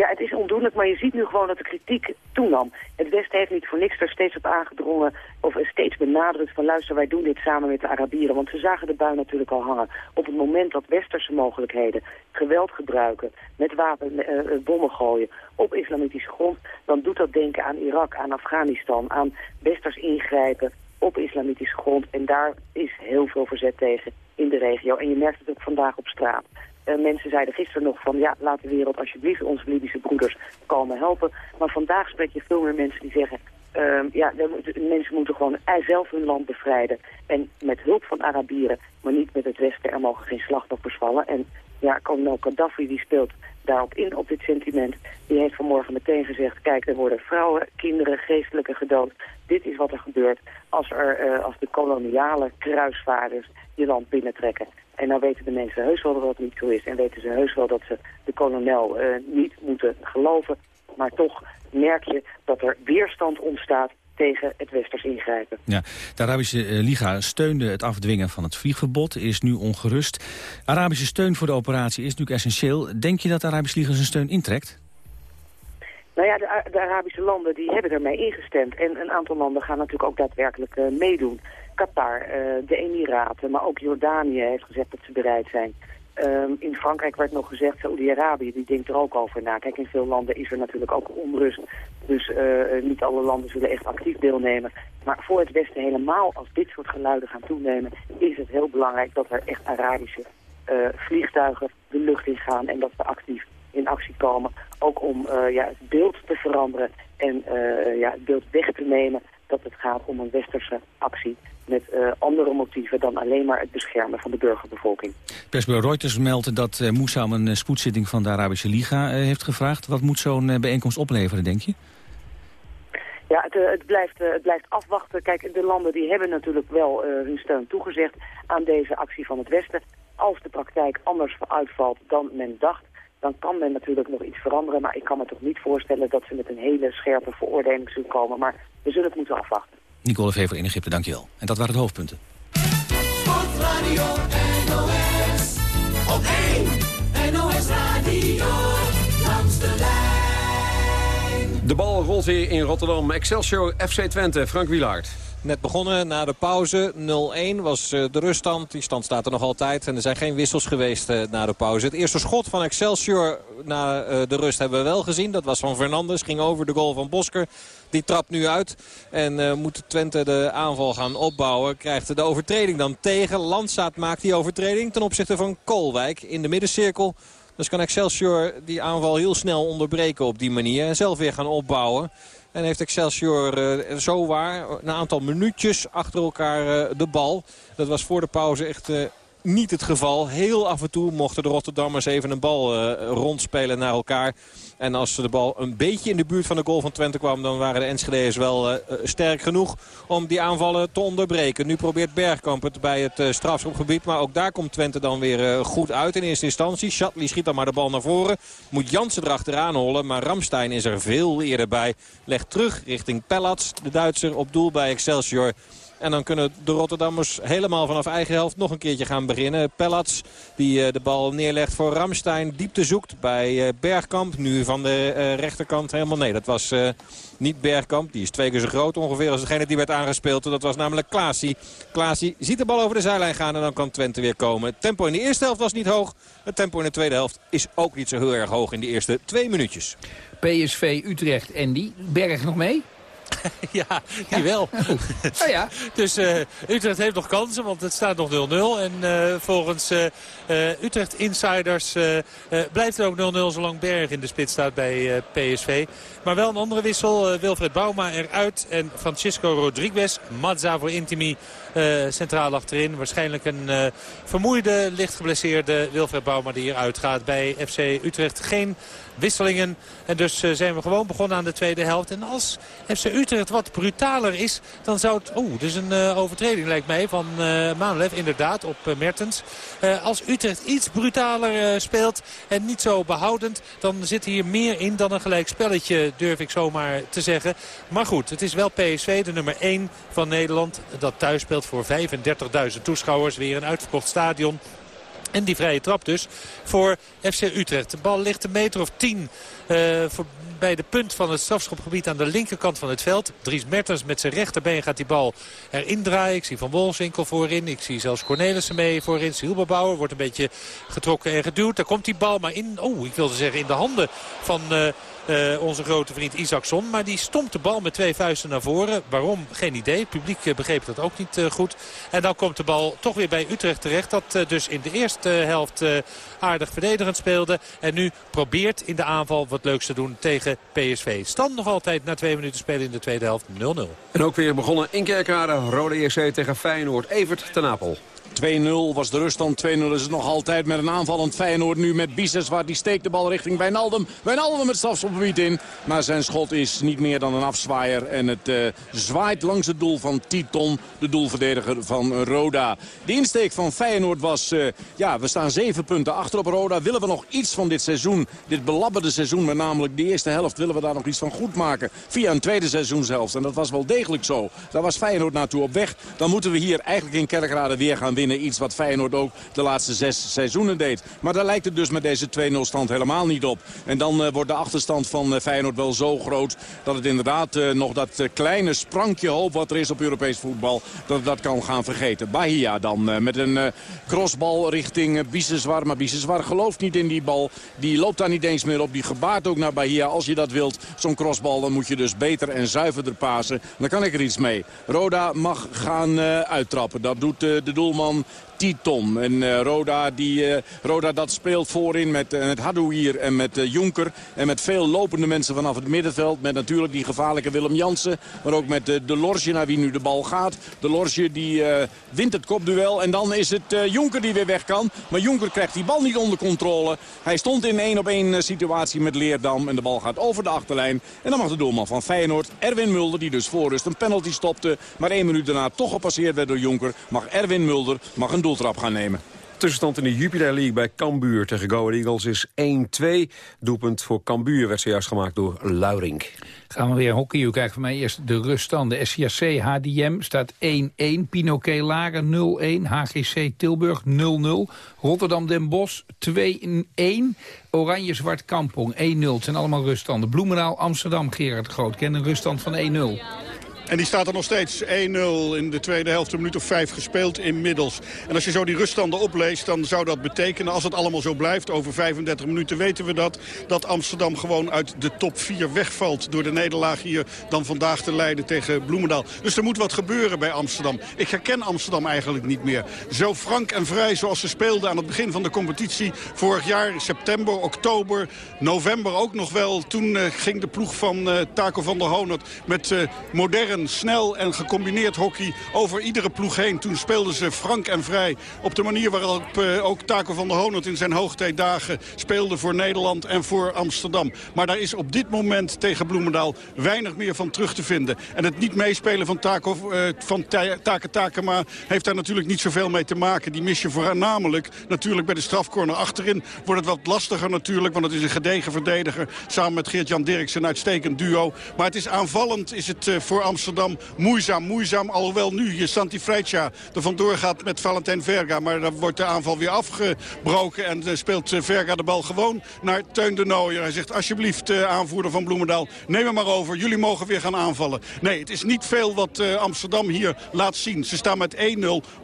Ja, het is ondoenlijk, maar je ziet nu gewoon dat de kritiek toenam. Het Westen heeft niet voor niks er steeds op aangedrongen of steeds benadrukt van luister, wij doen dit samen met de Arabieren. Want ze zagen de bui natuurlijk al hangen. Op het moment dat westerse mogelijkheden geweld gebruiken, met wapen, eh, eh, bommen gooien op islamitische grond, dan doet dat denken aan Irak, aan Afghanistan, aan westers ingrijpen op islamitische grond. En daar is heel veel verzet tegen in de regio. En je merkt het ook vandaag op straat. Eh, mensen zeiden gisteren nog van ja, laat de wereld alsjeblieft onze Libische broeders komen helpen. Maar vandaag spreek je veel meer mensen die zeggen... ehm, ja, mensen moeten gewoon zelf hun land bevrijden. En met hulp van Arabieren, maar niet met het Westen. Er mogen geen slachtoffers vallen. En ja, kolonel Gaddafi die speelt daarop in op dit sentiment. Die heeft vanmorgen meteen gezegd... kijk, er worden vrouwen, kinderen, geestelijken gedood. Dit is wat er gebeurt als, er, eh, als de koloniale kruisvaarders je land binnentrekken. En nou weten de mensen heus wel dat dat niet zo is. En weten ze heus wel dat ze de kolonel eh, niet moeten geloven. Maar toch merk je dat er weerstand ontstaat tegen het westers ingrijpen. Ja, de Arabische eh, Liga steunde het afdwingen van het vliegverbod, is nu ongerust. Arabische steun voor de operatie is natuurlijk essentieel. Denk je dat de Arabische Liga zijn steun intrekt? Nou ja, de, de Arabische landen die hebben ermee ingestemd. En een aantal landen gaan natuurlijk ook daadwerkelijk eh, meedoen. Qatar, eh, de Emiraten, maar ook Jordanië heeft gezegd dat ze bereid zijn. Ehm, in Frankrijk werd nog gezegd, Saoedi-Arabië, die denkt er ook over na. Kijk, in veel landen is er natuurlijk ook onrust. Dus eh, niet alle landen zullen echt actief deelnemen. Maar voor het Westen helemaal, als dit soort geluiden gaan toenemen... is het heel belangrijk dat er echt Arabische eh, vliegtuigen de lucht in gaan... en dat we actief in actie komen. Ook om eh, ja, het beeld te veranderen en eh, ja, het beeld weg te nemen dat het gaat om een westerse actie met eh, andere motieven dan alleen maar het beschermen van de burgerbevolking. Persbureau Reuters meldt dat uh, Moussa om een eh, spoedzitting van de Arabische Liga heeft gevraagd. Wat moet zo'n bijeenkomst opleveren, denk je? Ja, het, het, blijft, het blijft afwachten. Kijk, de landen die hebben natuurlijk wel hun steun toegezegd aan deze actie van het Westen. Als de praktijk anders uitvalt dan men dacht, dan kan men natuurlijk nog iets veranderen. Maar ik kan me toch niet voorstellen dat ze met een hele scherpe veroordeling zullen komen. Maar we zullen het moeten afwachten. Nicole Vever in Egypte, dankjewel. En dat waren de hoofdpunten. Sportradio NOS. Op 1 NOS Radio. Langs de lijn. De bal rolt weer in Rotterdam. Excelsior FC Twente, Frank Wielaert. Net begonnen na de pauze. 0-1 was eh, de ruststand. Die stand staat er nog altijd. En er zijn geen wissels geweest eh, na de pauze. Het eerste schot van Excelsior na eh, de rust hebben we wel gezien. Dat was van Fernandes. Ging over de goal van Bosker. Die trapt nu uit. En moet Twente de aanval gaan opbouwen. Krijgt de overtreding dan tegen. Landsaat maakt die overtreding ten opzichte van Kolwijk in de middencirkel. Dus kan Excelsior die aanval heel snel onderbreken op die manier. En zelf weer gaan opbouwen. En heeft Excelsior uh, zowaar een aantal minuutjes achter elkaar uh, de bal. Dat was voor de pauze echt uh, niet het geval. Heel af en toe mochten de Rotterdammers even een bal uh, rondspelen naar elkaar. En als de bal een beetje in de buurt van de goal van Twente kwam... dan waren de Enschede's wel uh, sterk genoeg om die aanvallen te onderbreken. Nu probeert Bergkamp het bij het uh, strafschopgebied. Maar ook daar komt Twente dan weer goed uit in eerste instantie. Shatley schiet dan maar de bal naar voren. Moet Jansen erachteraan hollen. Maar Ramstein is er veel eerder bij. Legt terug richting Pellats, de Duitser, op doel bij Excelsior. En dan kunnen de Rotterdammers helemaal vanaf eigen helft nog een keertje gaan beginnen. Pellats die eh, de bal neerlegt voor Ramstein. Diepte zoekt bij eh, Bergkamp. Nu van de eh, rechterkant helemaal nee. Dat was niet Bergkamp. Die is twee keer zo groot ongeveer als degene die werd aangespeeld. Dat was namelijk Klaasie. Klaasie ziet de bal over de zijlijn gaan en dan kan Twente weer komen. Het tempo in de eerste helft was niet hoog. Het tempo in de tweede helft is ook niet zo heel erg hoog in de eerste twee minuutjes. PSV Utrecht, Andy. Berg nog mee? ja, die wel. Oh, ja. dus uh, Utrecht heeft nog kansen, want het staat nog 0-0. En uh, volgens uh, Utrecht Insiders blijft het ook 0-0 zolang Berg in de spits staat bij PSV. Maar wel een andere wissel. Wilfred Bouma eruit en Francisco Rodriguez. Mazza voor Intimi centraal achterin. Waarschijnlijk een vermoeide, licht geblesseerde Wilfred Bouma die eruit gaat bij FC Utrecht. Geen wisselingen. En dus uh, zijn we gewoon begonnen aan de tweede helft. En als FC Utrecht wat brutaler is, dan zou het... Oeh, dus een overtreding lijkt mij van uh, inderdaad, op Mertens. als Utrecht iets brutaler speelt en niet zo behoudend... dan zit hier meer in dan een gelijk spelletje, durf ik zomaar te zeggen. Maar goed, het is wel PSV, de nummer 1 van Nederland... dat thuis speelt voor 35.000 toeschouwers. Weer een uitverkocht stadion. En die vrije trap dus voor FC Utrecht. De bal ligt een meter of tien uh, voor, bij de punt van het strafschopgebied aan de linkerkant van het veld. Dries Mertens met zijn rechterbeen gaat die bal erin draaien. Ik zie Van Wolfswinkel voorin. Ik zie zelfs Cornelissen mee voorin. Silberbouwer wordt een beetje getrokken en geduwd. Daar komt die bal maar in. Oh, ik wilde zeggen in de handen van... Uh, uh, onze grote vriend Isaacson. Maar die stompt de bal met twee vuisten naar voren. Waarom? Geen idee. Het publiek uh, begreep dat ook niet uh, goed. En dan komt de bal toch weer bij Utrecht terecht. Dat dus in de eerste helft aardig verdedigend speelde. En nu probeert in de aanval wat leuks te doen tegen PSV. Stand nog altijd na twee minuten spelen in de tweede helft 0-0. En ook weer begonnen in Kerkrade. Rode EC tegen Feyenoord. Evert ten Apel. 2-0 was de ruststand. 2-0 is het nog altijd met een aanvallend Feyenoord. Nu met Bises waar die steekt de bal richting Wijnaldum. Wijnaldum met strafschopgebied in. Maar zijn schot is niet meer dan een afzwaaier. En het uh, zwaait langs het doel van Titon. De doelverdediger van Roda. De insteek van Feyenoord was... Uh, ja, we staan zeven punten achter op Roda. Willen we nog iets van dit seizoen, dit belabberde seizoen... met namelijk de eerste helft, willen we daar nog iets van goed maken. Via een tweede seizoenshelft. En dat was wel degelijk zo. Daar was Feyenoord naartoe op weg. Dan moeten we hier eigenlijk in Kerkrade weer gaan winnen Iets wat Feyenoord ook de laatste zes seizoenen deed. Maar daar lijkt het dus met deze 2-0 stand helemaal niet op. En dan uh, wordt de achterstand van uh, Feyenoord wel zo groot... dat het inderdaad uh, nog dat kleine sprankje hoop wat er is op Europees voetbal... dat dat kan gaan vergeten. Bahia dan met een crossbal richting Biseswar. Maar Biseswar gelooft niet in die bal. Die loopt daar niet eens meer op. Die gebaart ook naar Bahia. Als je dat wilt, zo'n crossbal, dan moet je dus beter en zuiverder pasen. Dan kan ik er iets mee. Roda mag gaan uittrappen. Dat doet de doelman dan Titon. En uh, Roda, die, uh, Roda dat speelt voorin met, uh, met Hadouier en met Jonker. En met veel lopende mensen vanaf het middenveld. Met natuurlijk die gevaarlijke Willem Jansen. Maar ook met de Lorge naar wie nu de bal gaat. De Lorge die wint het kopduel. En dan is het Jonker die weer weg kan. Maar Jonker krijgt die bal niet onder controle. Hij stond in één op één situatie met Leerdam. En de bal gaat over de achterlijn. En dan mag de doelman van Feyenoord, Erwin Mulder, die dus voor rust een penalty stopte. Maar één minuut daarna toch gepasseerd werd door Jonker. Mag Erwin Mulder mag een doel doeltrap gaan nemen. Tussenstand in de Jupiler League bij Cambuur tegen Go Eagles is 1-2. Doelpunt voor Cambuur werd zojuist gemaakt door Luiring. Gaan we weer hockey. U kijkt van mij eerst de ruststanden. SCAC HDM staat 1-1. Pinoquet Lager 0-1. HGC Tilburg 0-0. Rotterdam Den Bosch 2-1. Oranje Zwart Kampong 1-0. Het zijn allemaal ruststanden. Bloemendaal Amsterdam Gerard Groot. Ken een ruststand van 1-0. En die staat er nog steeds 1-0 in de tweede helft. Een minuut of vijf gespeeld inmiddels. En als je zo die ruststanden opleest, dan zou dat betekenen... als het allemaal zo blijft, over 35 minuten weten we dat... dat Amsterdam gewoon uit de top 4 wegvalt... door de nederlaag hier dan vandaag te leiden tegen Bloemendaal. Dus er moet wat gebeuren bij Amsterdam. Ik herken Amsterdam eigenlijk niet meer. Zo frank en vrij zoals ze speelden aan het begin van de competitie... vorig jaar, september, oktober, november ook nog wel. Toen uh, ging de ploeg van uh, Taco van der Honert met uh, moderne snel en gecombineerd hockey over iedere ploeg heen. Toen speelden ze frank en vrij op de manier waarop uh, ook Taco van der Honert in zijn hoogtijdagen speelde voor Nederland en voor Amsterdam. Maar daar is op dit moment tegen Bloemendaal weinig meer van terug te vinden. En het niet meespelen van Taco uh, van Take Takema heeft daar natuurlijk niet zoveel mee te maken. Die mis je voornamelijk natuurlijk bij de strafcorner achterin. Wordt het wat lastiger natuurlijk, want het is een gedegen verdediger. Samen met Geert-Jan Dirksen een uitstekend duo. Maar het is aanvallend, is het uh, voor Amsterdam moeizaam, moeizaam. Alhoewel nu je Santi Freitja er vandoor gaat met Valentijn Verga. Maar dan wordt de aanval weer afgebroken en uh, speelt uh, Verga de bal gewoon naar Teun de Nooier. Hij zegt alsjeblieft aanvoerder van Bloemendaal, neem hem maar over. Jullie mogen weer gaan aanvallen. Nee, het is niet veel wat Amsterdam hier laat zien. Ze staan met 1-0,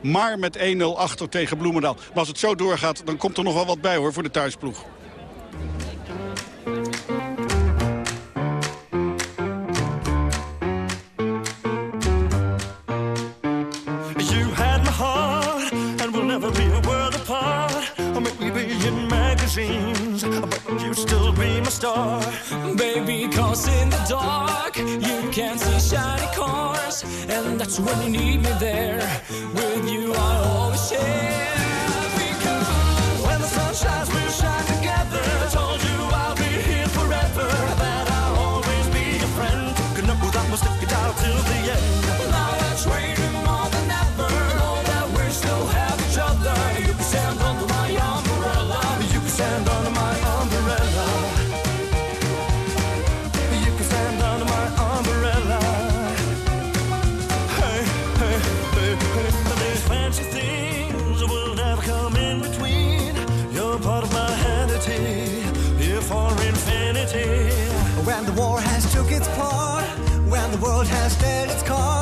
maar met 1-0 achter tegen Bloemendaal. Maar als het zo doorgaat, dan komt er nog wel wat bij hoor voor de thuisploeg. Be. Baby, cause in the dark, you can see shiny cars. And that's when you need me there. With you, I always share. Because when the sun shines, the world has dealt its cards,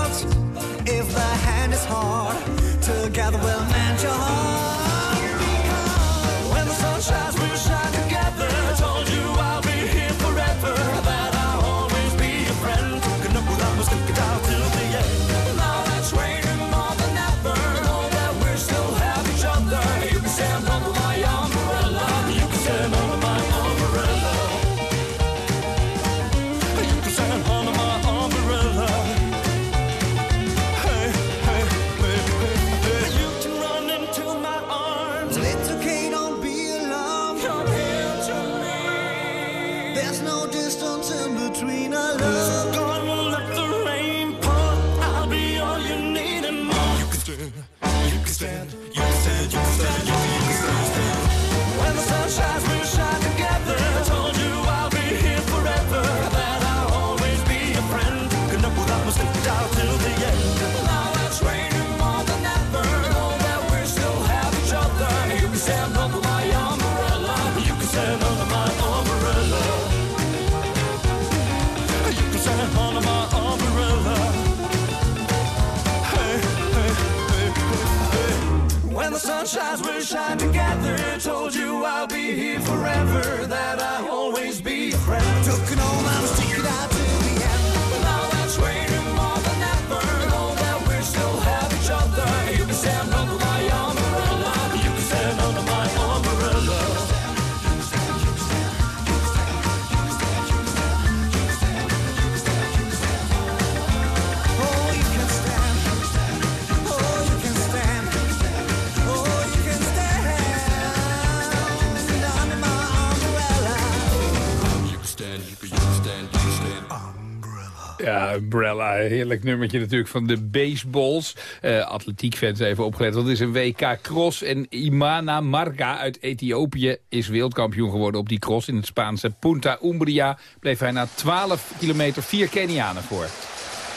Ja, Umbrella, heerlijk nummertje natuurlijk van de baseballs. Eh atletiekfans even opgelet, want het is een WK cross. En Imana Marga uit Ethiopië is wereldkampioen geworden op die cross in het Spaanse Punta Umbria. Bleef hij na 12 kilometer vier Kenianen voor.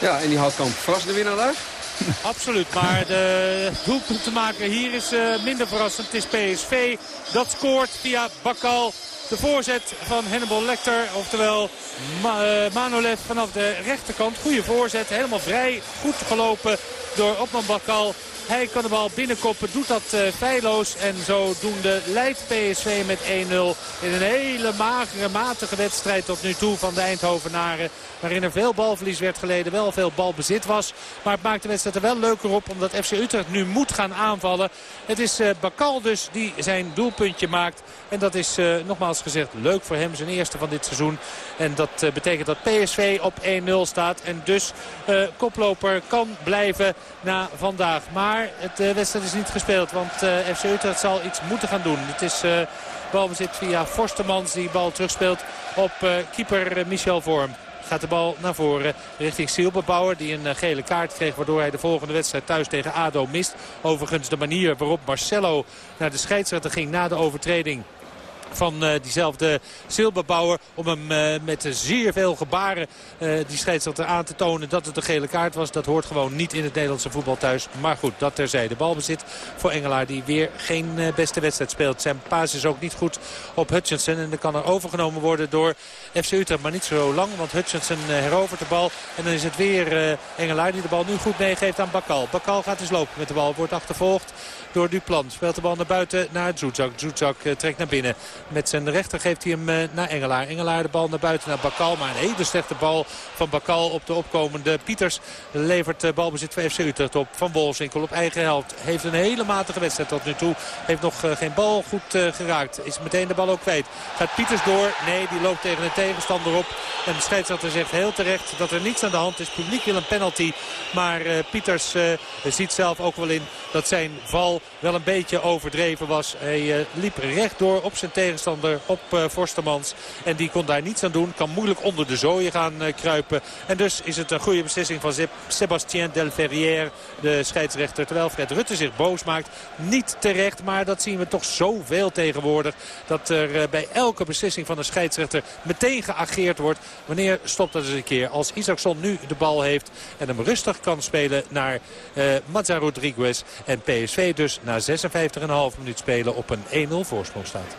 Ja, en die houtkamp verrassende winnaar daar? Absoluut, maar de doelpunt te maken hier is eh, minder verrassend. Het is PSV dat scoort via Bakal. De voorzet van Hannibal Lecter, oftewel eh, Manolev vanaf de rechterkant. Goede voorzet, helemaal vrij, goed gelopen door Opman Bakal. Hij kan de bal binnenkoppen, doet dat uh, feilloos. En zodoende leidt PSV met 1-0 in een hele magere, matige wedstrijd tot nu toe van de Eindhovenaren. Waarin er veel balverlies werd geleden, wel veel balbezit was. Maar het maakt de wedstrijd er wel leuker op omdat FC Utrecht nu moet gaan aanvallen. Het is uh, Bakal dus die zijn doelpuntje maakt. En dat is uh, nogmaals gezegd leuk voor hem, zijn eerste van dit seizoen. En dat uh, betekent dat PSV op 1-0 staat en dus koploper kan blijven na vandaag. Maar het wedstrijd is niet gespeeld, want FC Utrecht zal iets moeten gaan doen. Het is... Balbezit via Forstemans die bal terugspeelt op keeper Michel Vorm gaat de bal naar voren richting Silberbauer. Die een gele kaart kreeg waardoor hij de volgende wedstrijd thuis tegen ADO mist. Overigens de manier waarop Marcelo naar de scheidsrechter ging na de overtreding van uh, diezelfde Silberbouwer. Om hem uh, met zeer veel gebaren uh, die scheidsrechter aan te tonen dat het een gele kaart was. Dat hoort gewoon niet in het Nederlandse voetbal thuis. Maar goed, dat terzijde. Balbezit voor Engelaar die weer geen beste wedstrijd speelt. Zijn paas is ook niet goed op Hutchinson. En dan kan er overgenomen worden door FC Utrecht. Maar niet zo lang, want Hutchinson herovert de bal. En dan is het weer Engelaar die de bal nu goed meegeeft aan Bakal. Bakal gaat dus lopen met de bal. Wordt achtervolgd door Duplan. Speelt de bal naar buiten naar Zuzak. Zuzak trekt naar binnen. Met zijn rechter geeft hij hem naar Engelaar. Engelaar de bal naar buiten naar Bakal. Maar een hele slechte bal van Bakal op de opkomende Pieters. Levert balbezit voor FC Utrecht op. Van Bolswinkel op eigen helft. Heeft een hele matige wedstrijd tot nu toe. Heeft nog geen bal goed geraakt. Is meteen de bal ook kwijt. Gaat Pieters door? Nee, die loopt tegen een tegenstander op. En de scheidsrechter zegt heel terecht dat er niets aan de hand is. Publiek wil een penalty. Maar Pieters ziet zelf ook wel in dat zijn val wel een beetje overdreven was. Hij liep rechtdoor op zijn tegenstander op uh, Forstemans. En die kon daar niets aan doen. Kan moeilijk onder de zooien gaan uh, kruipen. En dus is het een goede beslissing van Sébastien Delferrière, de scheidsrechter. Terwijl Fred Rutte zich boos maakt. Niet terecht, maar dat zien we toch zoveel tegenwoordig. Dat er uh, bij elke beslissing van de scheidsrechter meteen geageerd wordt. Wanneer stopt dat eens een keer? Als Isaacson nu de bal heeft en hem rustig kan spelen naar uh, Rodriguez. En PSV dus na 56,5 minuut spelen op een 1-0 voorsprong staat.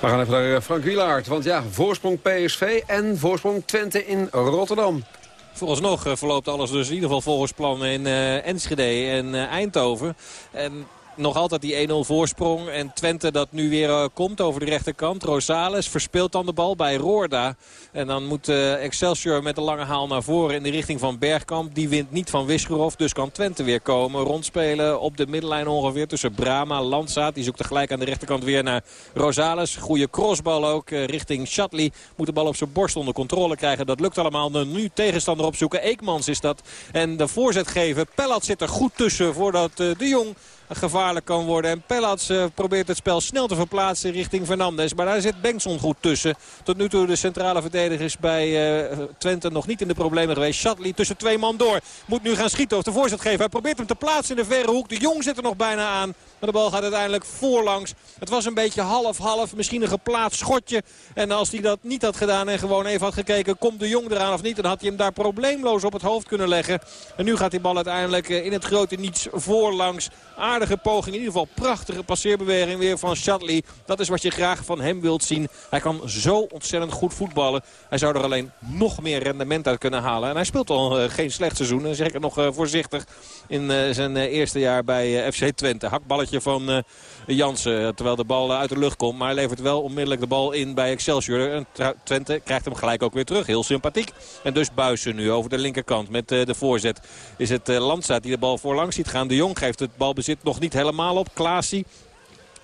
We gaan even naar Frank Wielaert. Want ja, voorsprong PSV en voorsprong Twente in Rotterdam. Vooralsnog verloopt alles dus in ieder geval volgens plan in uh, Enschede en uh, Eindhoven. En nog altijd die 1-0 voorsprong. En Twente dat nu weer uh, komt over de rechterkant. Rosales verspeelt dan de bal bij Roorda. En dan moet uh, Excelsior met een lange haal naar voren in de richting van Bergkamp. Die wint niet van Wisgerov. Dus kan Twente weer komen. Rondspelen op de middenlijn ongeveer tussen Brama, Landsaat. Die zoekt tegelijk aan de rechterkant weer naar Rosales. Goede crossbal ook uh, richting Shatley. Moet de bal op zijn borst onder controle krijgen. Dat lukt allemaal. Nu tegenstander opzoeken. Eekmans is dat. En de voorzet geven. Pellat zit er goed tussen voordat de Jong gevaarlijk kan worden. En Pellats uh, probeert het spel snel te verplaatsen richting Fernandes. Maar daar zit Bengtson goed tussen. Tot nu toe de centrale verdedigers bij uh, Twente nog niet in de problemen geweest. Shatley tussen twee man door. Moet nu gaan schieten of de voorzet geven. Hij probeert hem te plaatsen in de verre hoek. De Jong zit er nog bijna aan. Maar de bal gaat uiteindelijk voorlangs. Het was een beetje half-half. Misschien een geplaatst schotje. En als hij dat niet had gedaan en gewoon even had gekeken... komt de Jong eraan of niet, dan had hij hem daar probleemloos op het hoofd kunnen leggen. En nu gaat die bal uiteindelijk in het grote niets voorlangs. Aardige poging. In ieder geval prachtige passeerbeweging weer van Shatley. Dat is wat je graag van hem wilt zien. Hij kan zo ontzettend goed voetballen. Hij zou er alleen nog meer rendement uit kunnen halen. En hij speelt al uh, geen slecht seizoen. En zeg ik nog uh, voorzichtig in zijn eerste jaar bij FC Twente. Hakballetje van Jansen. Terwijl de bal uit de lucht komt. Maar hij levert wel onmiddellijk de bal in bij Excelsior. En Twente krijgt hem gelijk ook weer terug. Heel sympathiek. En dus Buisen nu over de linkerkant met de voorzet. Is het Landzaat die de bal voorlangs ziet gaan. De Jong geeft het balbezit nog niet helemaal op. Klaasie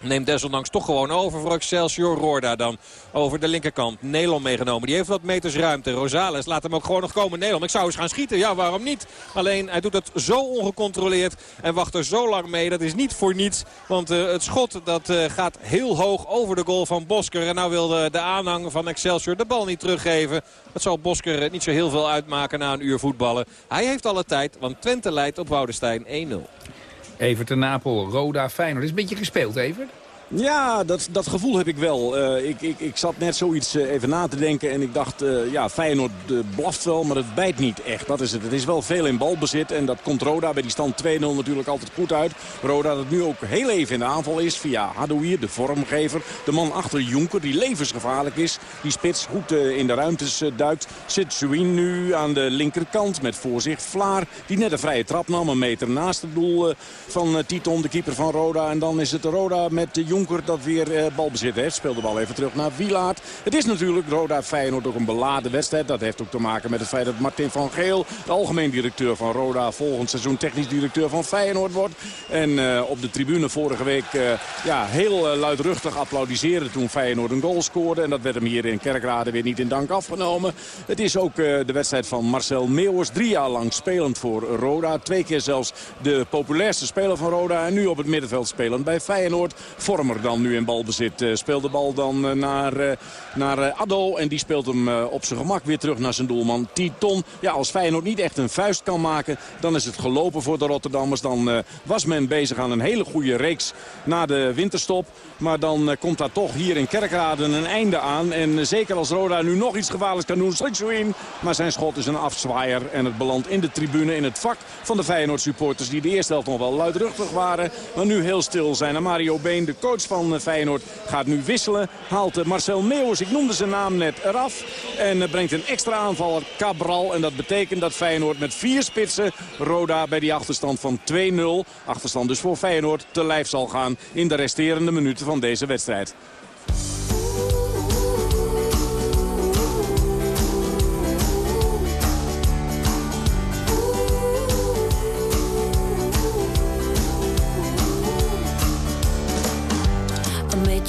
Neemt desondanks toch gewoon over voor Excelsior. Roorda dan over de linkerkant. Nelon meegenomen. Die heeft wat meters ruimte. Rosales laat hem ook gewoon nog komen. Nelon, ik zou eens gaan schieten. Ja, waarom niet? Alleen hij doet het zo ongecontroleerd. En wacht er zo lang mee. Dat is niet voor niets. Want uh, het schot dat uh, gaat heel hoog over de goal van Bosker. En nou wil de, de aanhang van Excelsior de bal niet teruggeven. Dat zal Bosker niet zo heel veel uitmaken na een uur voetballen. Hij heeft alle tijd. Want Twente leidt op Woudenstein 1-0. Even te Napel, Roda, Feyenoord. Is een beetje gespeeld, even? Ja, dat, dat gevoel heb ik wel. Eh, ik, ik, ik zat net zoiets eh, even na te denken en ik dacht, eh, ja, Feyenoord blaft wel, maar het bijt niet echt. Dat is het. Het is wel veel in balbezit en dat komt Roda bij die stand 2-0 natuurlijk altijd goed uit. Roda dat nu ook heel even in de aanval is via Hadouier, de vormgever. De man achter Jonker, die levensgevaarlijk is. Die spits goed in de ruimtes duikt. Zit Suin nu aan de linkerkant met voor zich Vlaar. Die net een vrije trap nam, een meter naast het doel van Titon, de keeper van Roda. En dan is het Roda met Jonker Jonker dat weer eh, balbezit heeft. Speelt de bal even terug naar Wilaard. Het is natuurlijk Roda Feyenoord ook een beladen wedstrijd. Dat heeft ook te maken met het feit dat Martin van Geel... de algemeen directeur van Roda volgend seizoen technisch directeur van Feyenoord wordt. En uh, op de tribune vorige week uh, ja, heel luidruchtig applaudisseerde toen Feyenoord een goal scoorde. En dat werd hem hier in Kerkrade weer niet in dank afgenomen. Het is ook de wedstrijd van Marcel Meeuwers. Drie jaar lang spelend voor Roda. Twee keer zelfs de populairste speler van Roda. En nu op het middenveld spelend bij Feyenoord. Dan nu in balbezit. Uh, speelt de bal dan uh, naar, uh, naar Addo. En die speelt hem op zijn gemak weer terug naar zijn doelman Titon. Ja, als Feyenoord niet echt een vuist kan maken... dan is het gelopen voor de Rotterdammers. Dan was men bezig aan een hele goede reeks na de winterstop. Maar dan komt daar toch hier in Kerkrade een einde aan. En zeker als Roda nu nog iets gevaarlijks kan doen. Sliksuin. Maar zijn schot is een afzwaaier. En het belandt in de tribune, in het vak van de Feyenoord supporters... die de eerste helft nog wel luidruchtig waren. Maar nu heel stil zijn. En Mario Been, de coach van eh, Feyenoord gaat nu wisselen. Haalt eh, Marcel Meeuwers, ik noemde zijn naam net, eraf. En eh, brengt een extra aanvaller, Cabral. En dat betekent dat Feyenoord met vier spitsen Roda bij die achterstand van 2-0. Achterstand dus voor Feyenoord te lijf zal gaan in de resterende minuten van deze wedstrijd.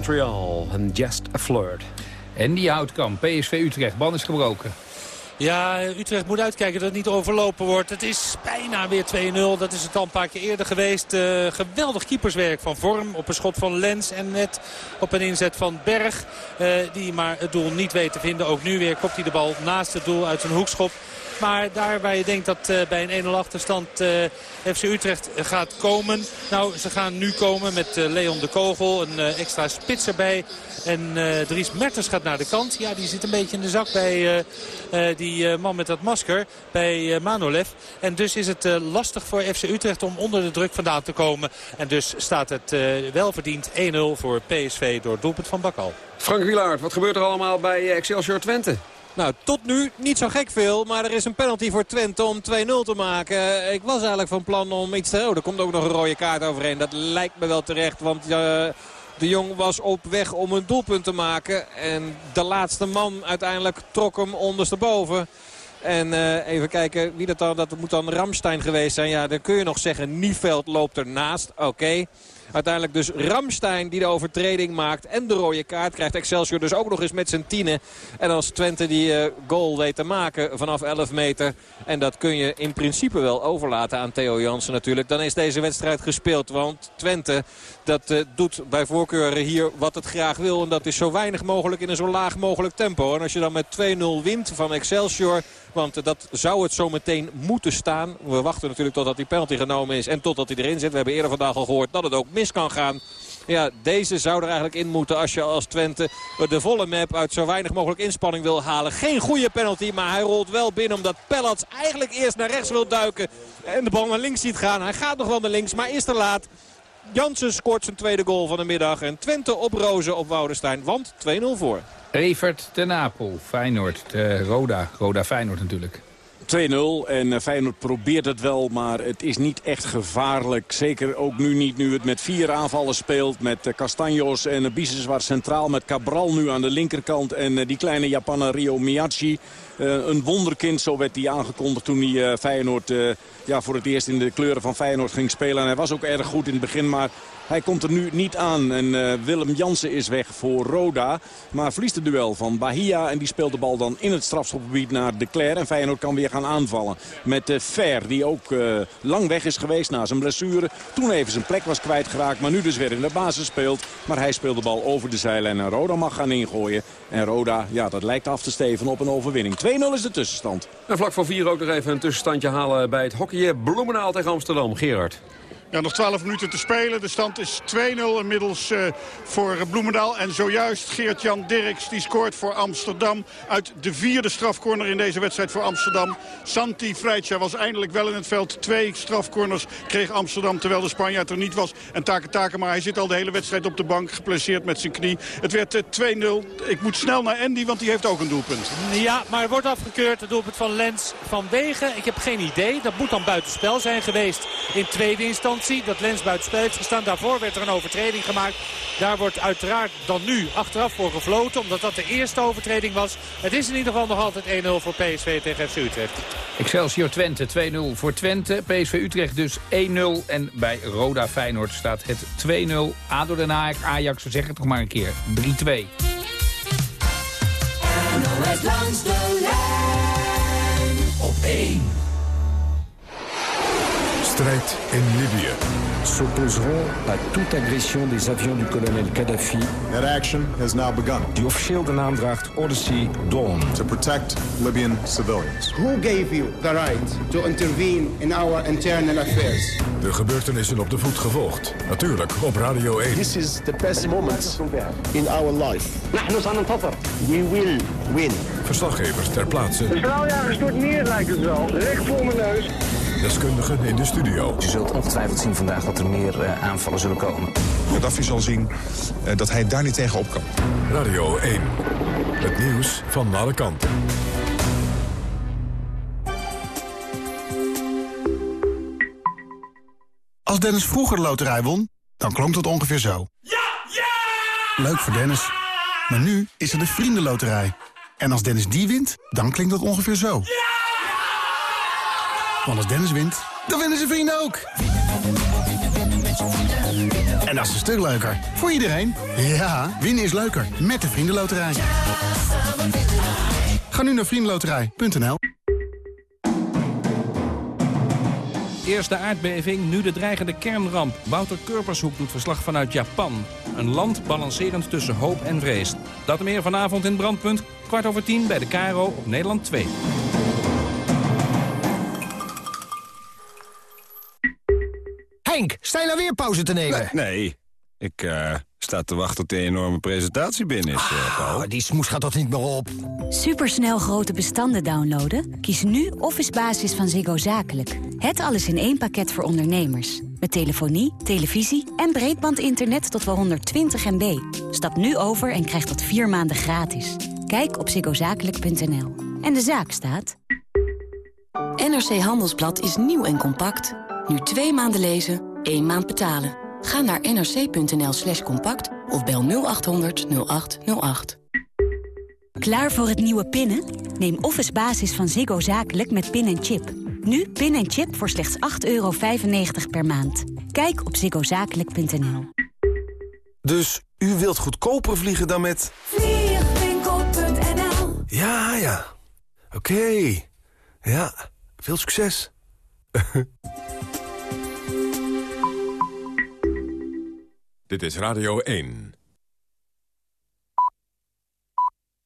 Montreal. En Just a Flirt. En die Houtkamp, PSV Utrecht, band is gebroken. Ja, Utrecht moet uitkijken dat het niet overlopen wordt. Het is bijna weer 2-0. Dat is het al een paar keer eerder geweest. Uh, geweldig keeperswerk van Vorm op een schot van Lens. En net op een inzet van Berg. Uh, die maar het doel niet weet te vinden. Ook nu weer kopt hij de bal naast het doel uit zijn hoekschop. Maar daar waar je denkt dat uh, bij een 1-0 achterstand uh, FC Utrecht gaat komen. Nou, ze gaan nu komen met uh, Leon de Kogel. Een extra spits erbij. En Dries Mertens gaat naar de kant. Ja, die zit een beetje in de zak bij die man met dat masker. Bij Manolev. En dus is het lastig voor FC Utrecht om onder de druk vandaan te komen. En dus staat het welverdiend 1-0 voor PSV door doelpunt van Bakal. Frank Wilaert, wat gebeurt er allemaal bij Excelsior Twente? Nou, tot nu niet zo gek veel. Maar er is een penalty voor Twente om 2-0 te maken. Ik was eigenlijk van plan om iets te... Oh, er komt ook nog een rode kaart overheen. Dat lijkt me wel terecht. Want uh, de Jong was op weg om een doelpunt te maken. En de laatste man uiteindelijk trok hem ondersteboven. En uh, even kijken wie dat dan... Dat moet dan Ramstein geweest zijn. Ja, dan kun je nog zeggen. Nieveld loopt ernaast. Oké. Uiteindelijk dus Ramstein die de overtreding maakt. En de rode kaart krijgt Excelsior dus ook nog eens met zijn tienen. En als Twente die uh, goal weet te maken vanaf 11 meter. En dat kun je in principe wel overlaten aan Theo Jansen natuurlijk. Dan is deze wedstrijd gespeeld. Want Twente dat uh, doet bij voorkeur hier wat het graag wil. En dat is zo weinig mogelijk in een zo laag mogelijk tempo. En als je dan met 2-0 wint van Excelsior... Want dat zou het zo meteen moeten staan. We wachten natuurlijk totdat die penalty genomen is en totdat hij erin zit. We hebben eerder vandaag al gehoord dat het ook mis kan gaan. Ja, deze zou er eigenlijk in moeten als je als Twente de volle map uit zo weinig mogelijk inspanning wil halen. Geen goede penalty, maar hij rolt wel binnen omdat Pellets eigenlijk eerst naar rechts wil duiken. En de bal naar links ziet gaan. Hij gaat nog wel naar links, maar is te laat. Jansen scoort zijn tweede goal van de middag. En Twente op Rozen op Woudenstein, want 2-0 voor. Evert ten Napel, Feyenoord, de Roda, Roda Feyenoord natuurlijk. 2-0 en Feyenoord probeert het wel, maar het is niet echt gevaarlijk. Zeker ook nu niet, nu het met vier aanvallen speelt. Met Castanjos en Biseswar centraal. Met Cabral nu aan de linkerkant. En die kleine Japaner Rio Miyachi. Een wonderkind, zo werd hij aangekondigd toen hij Feyenoord ja, voor het eerst in de kleuren van Feyenoord ging spelen. En hij was ook erg goed in het begin, maar hij komt er nu niet aan. En uh, Willem Jansen is weg voor Roda. Maar verliest het duel van Bahia. En die speelt de bal dan in het strafschopgebied naar De Cler. En Feyenoord kan weer gaan aanvallen. Met uh, Fer, die ook uh, lang weg is geweest na zijn blessure. Toen even zijn plek was kwijtgeraakt. Maar nu dus weer in de basis speelt. Maar hij speelt de bal over de zijlijn. En Roda mag gaan ingooien. En Roda, ja, dat lijkt af te steven op een overwinning. 2-0 is de tussenstand. En vlak voor vier ook nog even een tussenstandje halen bij het hockeyen. Bloemendaal tegen Amsterdam. Gerard. Ja, nog 12 minuten te spelen. De stand is 2-0 inmiddels uh, voor Bloemendaal. En zojuist Geert-Jan Dirks die scoort voor Amsterdam. Uit de vierde strafcorner in deze wedstrijd voor Amsterdam. Santi Freitja was eindelijk wel in het veld. Twee strafcorners kreeg Amsterdam terwijl de Spanjaard er niet was. En Take maar hij zit al de hele wedstrijd op de bank. Geplaceerd met zijn knie. Het werd uh, 2-0. Ik moet snel naar Andy, want die heeft ook een doelpunt. Ja, maar wordt afgekeurd. Het doelpunt van Lens vanwege. Ik heb geen idee. Dat moet dan buitenspel zijn geweest in tweede instantie dat Lens buitenspel heeft gestaan. Daarvoor werd er een overtreding gemaakt. Daar wordt uiteraard dan nu achteraf voor gefloten. Omdat dat de eerste overtreding was. Het is in ieder geval nog altijd 1-0 voor PSV tegen FC Utrecht. Excelsior Twente 2-0 voor Twente. PSV Utrecht dus 1-0. En bij Roda Feyenoord staat het 2-0. ADO Den Haag, Ajax, zeg het toch maar een keer. 3-2. NOS langs de lijn op 1. Strijd in Libië. S'opposeront à toute agression des avions du colonel Gaddafi. That action has now begun. Die officieel de naam draagt Odyssey Dawn. To protect Libyan civilians. Who gave you the right to intervene in our internal affairs? De gebeurtenissen op de voet gevolgd. Natuurlijk op Radio 1. This is the best moment in our life. We will win. Verslaggevers ter plaatse. De straaljagers door het neer lijkt het wel. Recht voor mijn neus. Deskundigen in de studio. Je zult ongetwijfeld zien vandaag dat er meer uh, aanvallen zullen komen. Gaddafi zal zien uh, dat hij daar niet tegen op kan. Radio 1. Het nieuws van alle kanten. Als Dennis vroeger de loterij won, dan klonk dat ongeveer zo. Ja! Ja! Leuk voor Dennis. Maar nu is er de Vriendenloterij. En als Dennis die wint, dan klinkt dat ongeveer zo. Ja! Als Dennis wint, dan winnen zijn vrienden ook. En dat is een stuk leuker. Voor iedereen. Ja, winnen is leuker. Met de Vriendenloterij. Ga nu naar vriendenloterij.nl Eerst de aardbeving, nu de dreigende kernramp. Wouter Kurpershoek doet verslag vanuit Japan. Een land balancerend tussen hoop en vrees. Dat meer vanavond in Brandpunt. Kwart over tien bij de Caro op Nederland 2. Henk, sta je nou weer pauze te nemen? Nee, ik eh, sta te wachten tot de enorme presentatie binnen is, Paul. die smoes gaat toch niet meer op? Supersnel grote bestanden downloaden? Kies nu Office Basis van Ziggo Zakelijk. Het alles in één pakket voor ondernemers. Met telefonie, televisie en breedbandinternet tot wel 120 MB. Stap nu over en krijg dat vier maanden gratis. Kijk op ziggozakelijk.nl. En de zaak staat... NRC Handelsblad is nieuw en compact. Nu twee maanden lezen, één maand betalen. Ga naar nrc.nl slash compact of bel 0800 0808. Klaar voor het nieuwe pinnen? Neem Office Basis van Ziggo Zakelijk met pin en chip. Nu pin en chip voor slechts 8,95 per maand. Kijk op ziggozakelijk.nl. Dus u wilt goedkoper vliegen dan met... Vliegwinkel.nl Ja, ja. Oké. Ja, veel succes. Dit is Radio 1.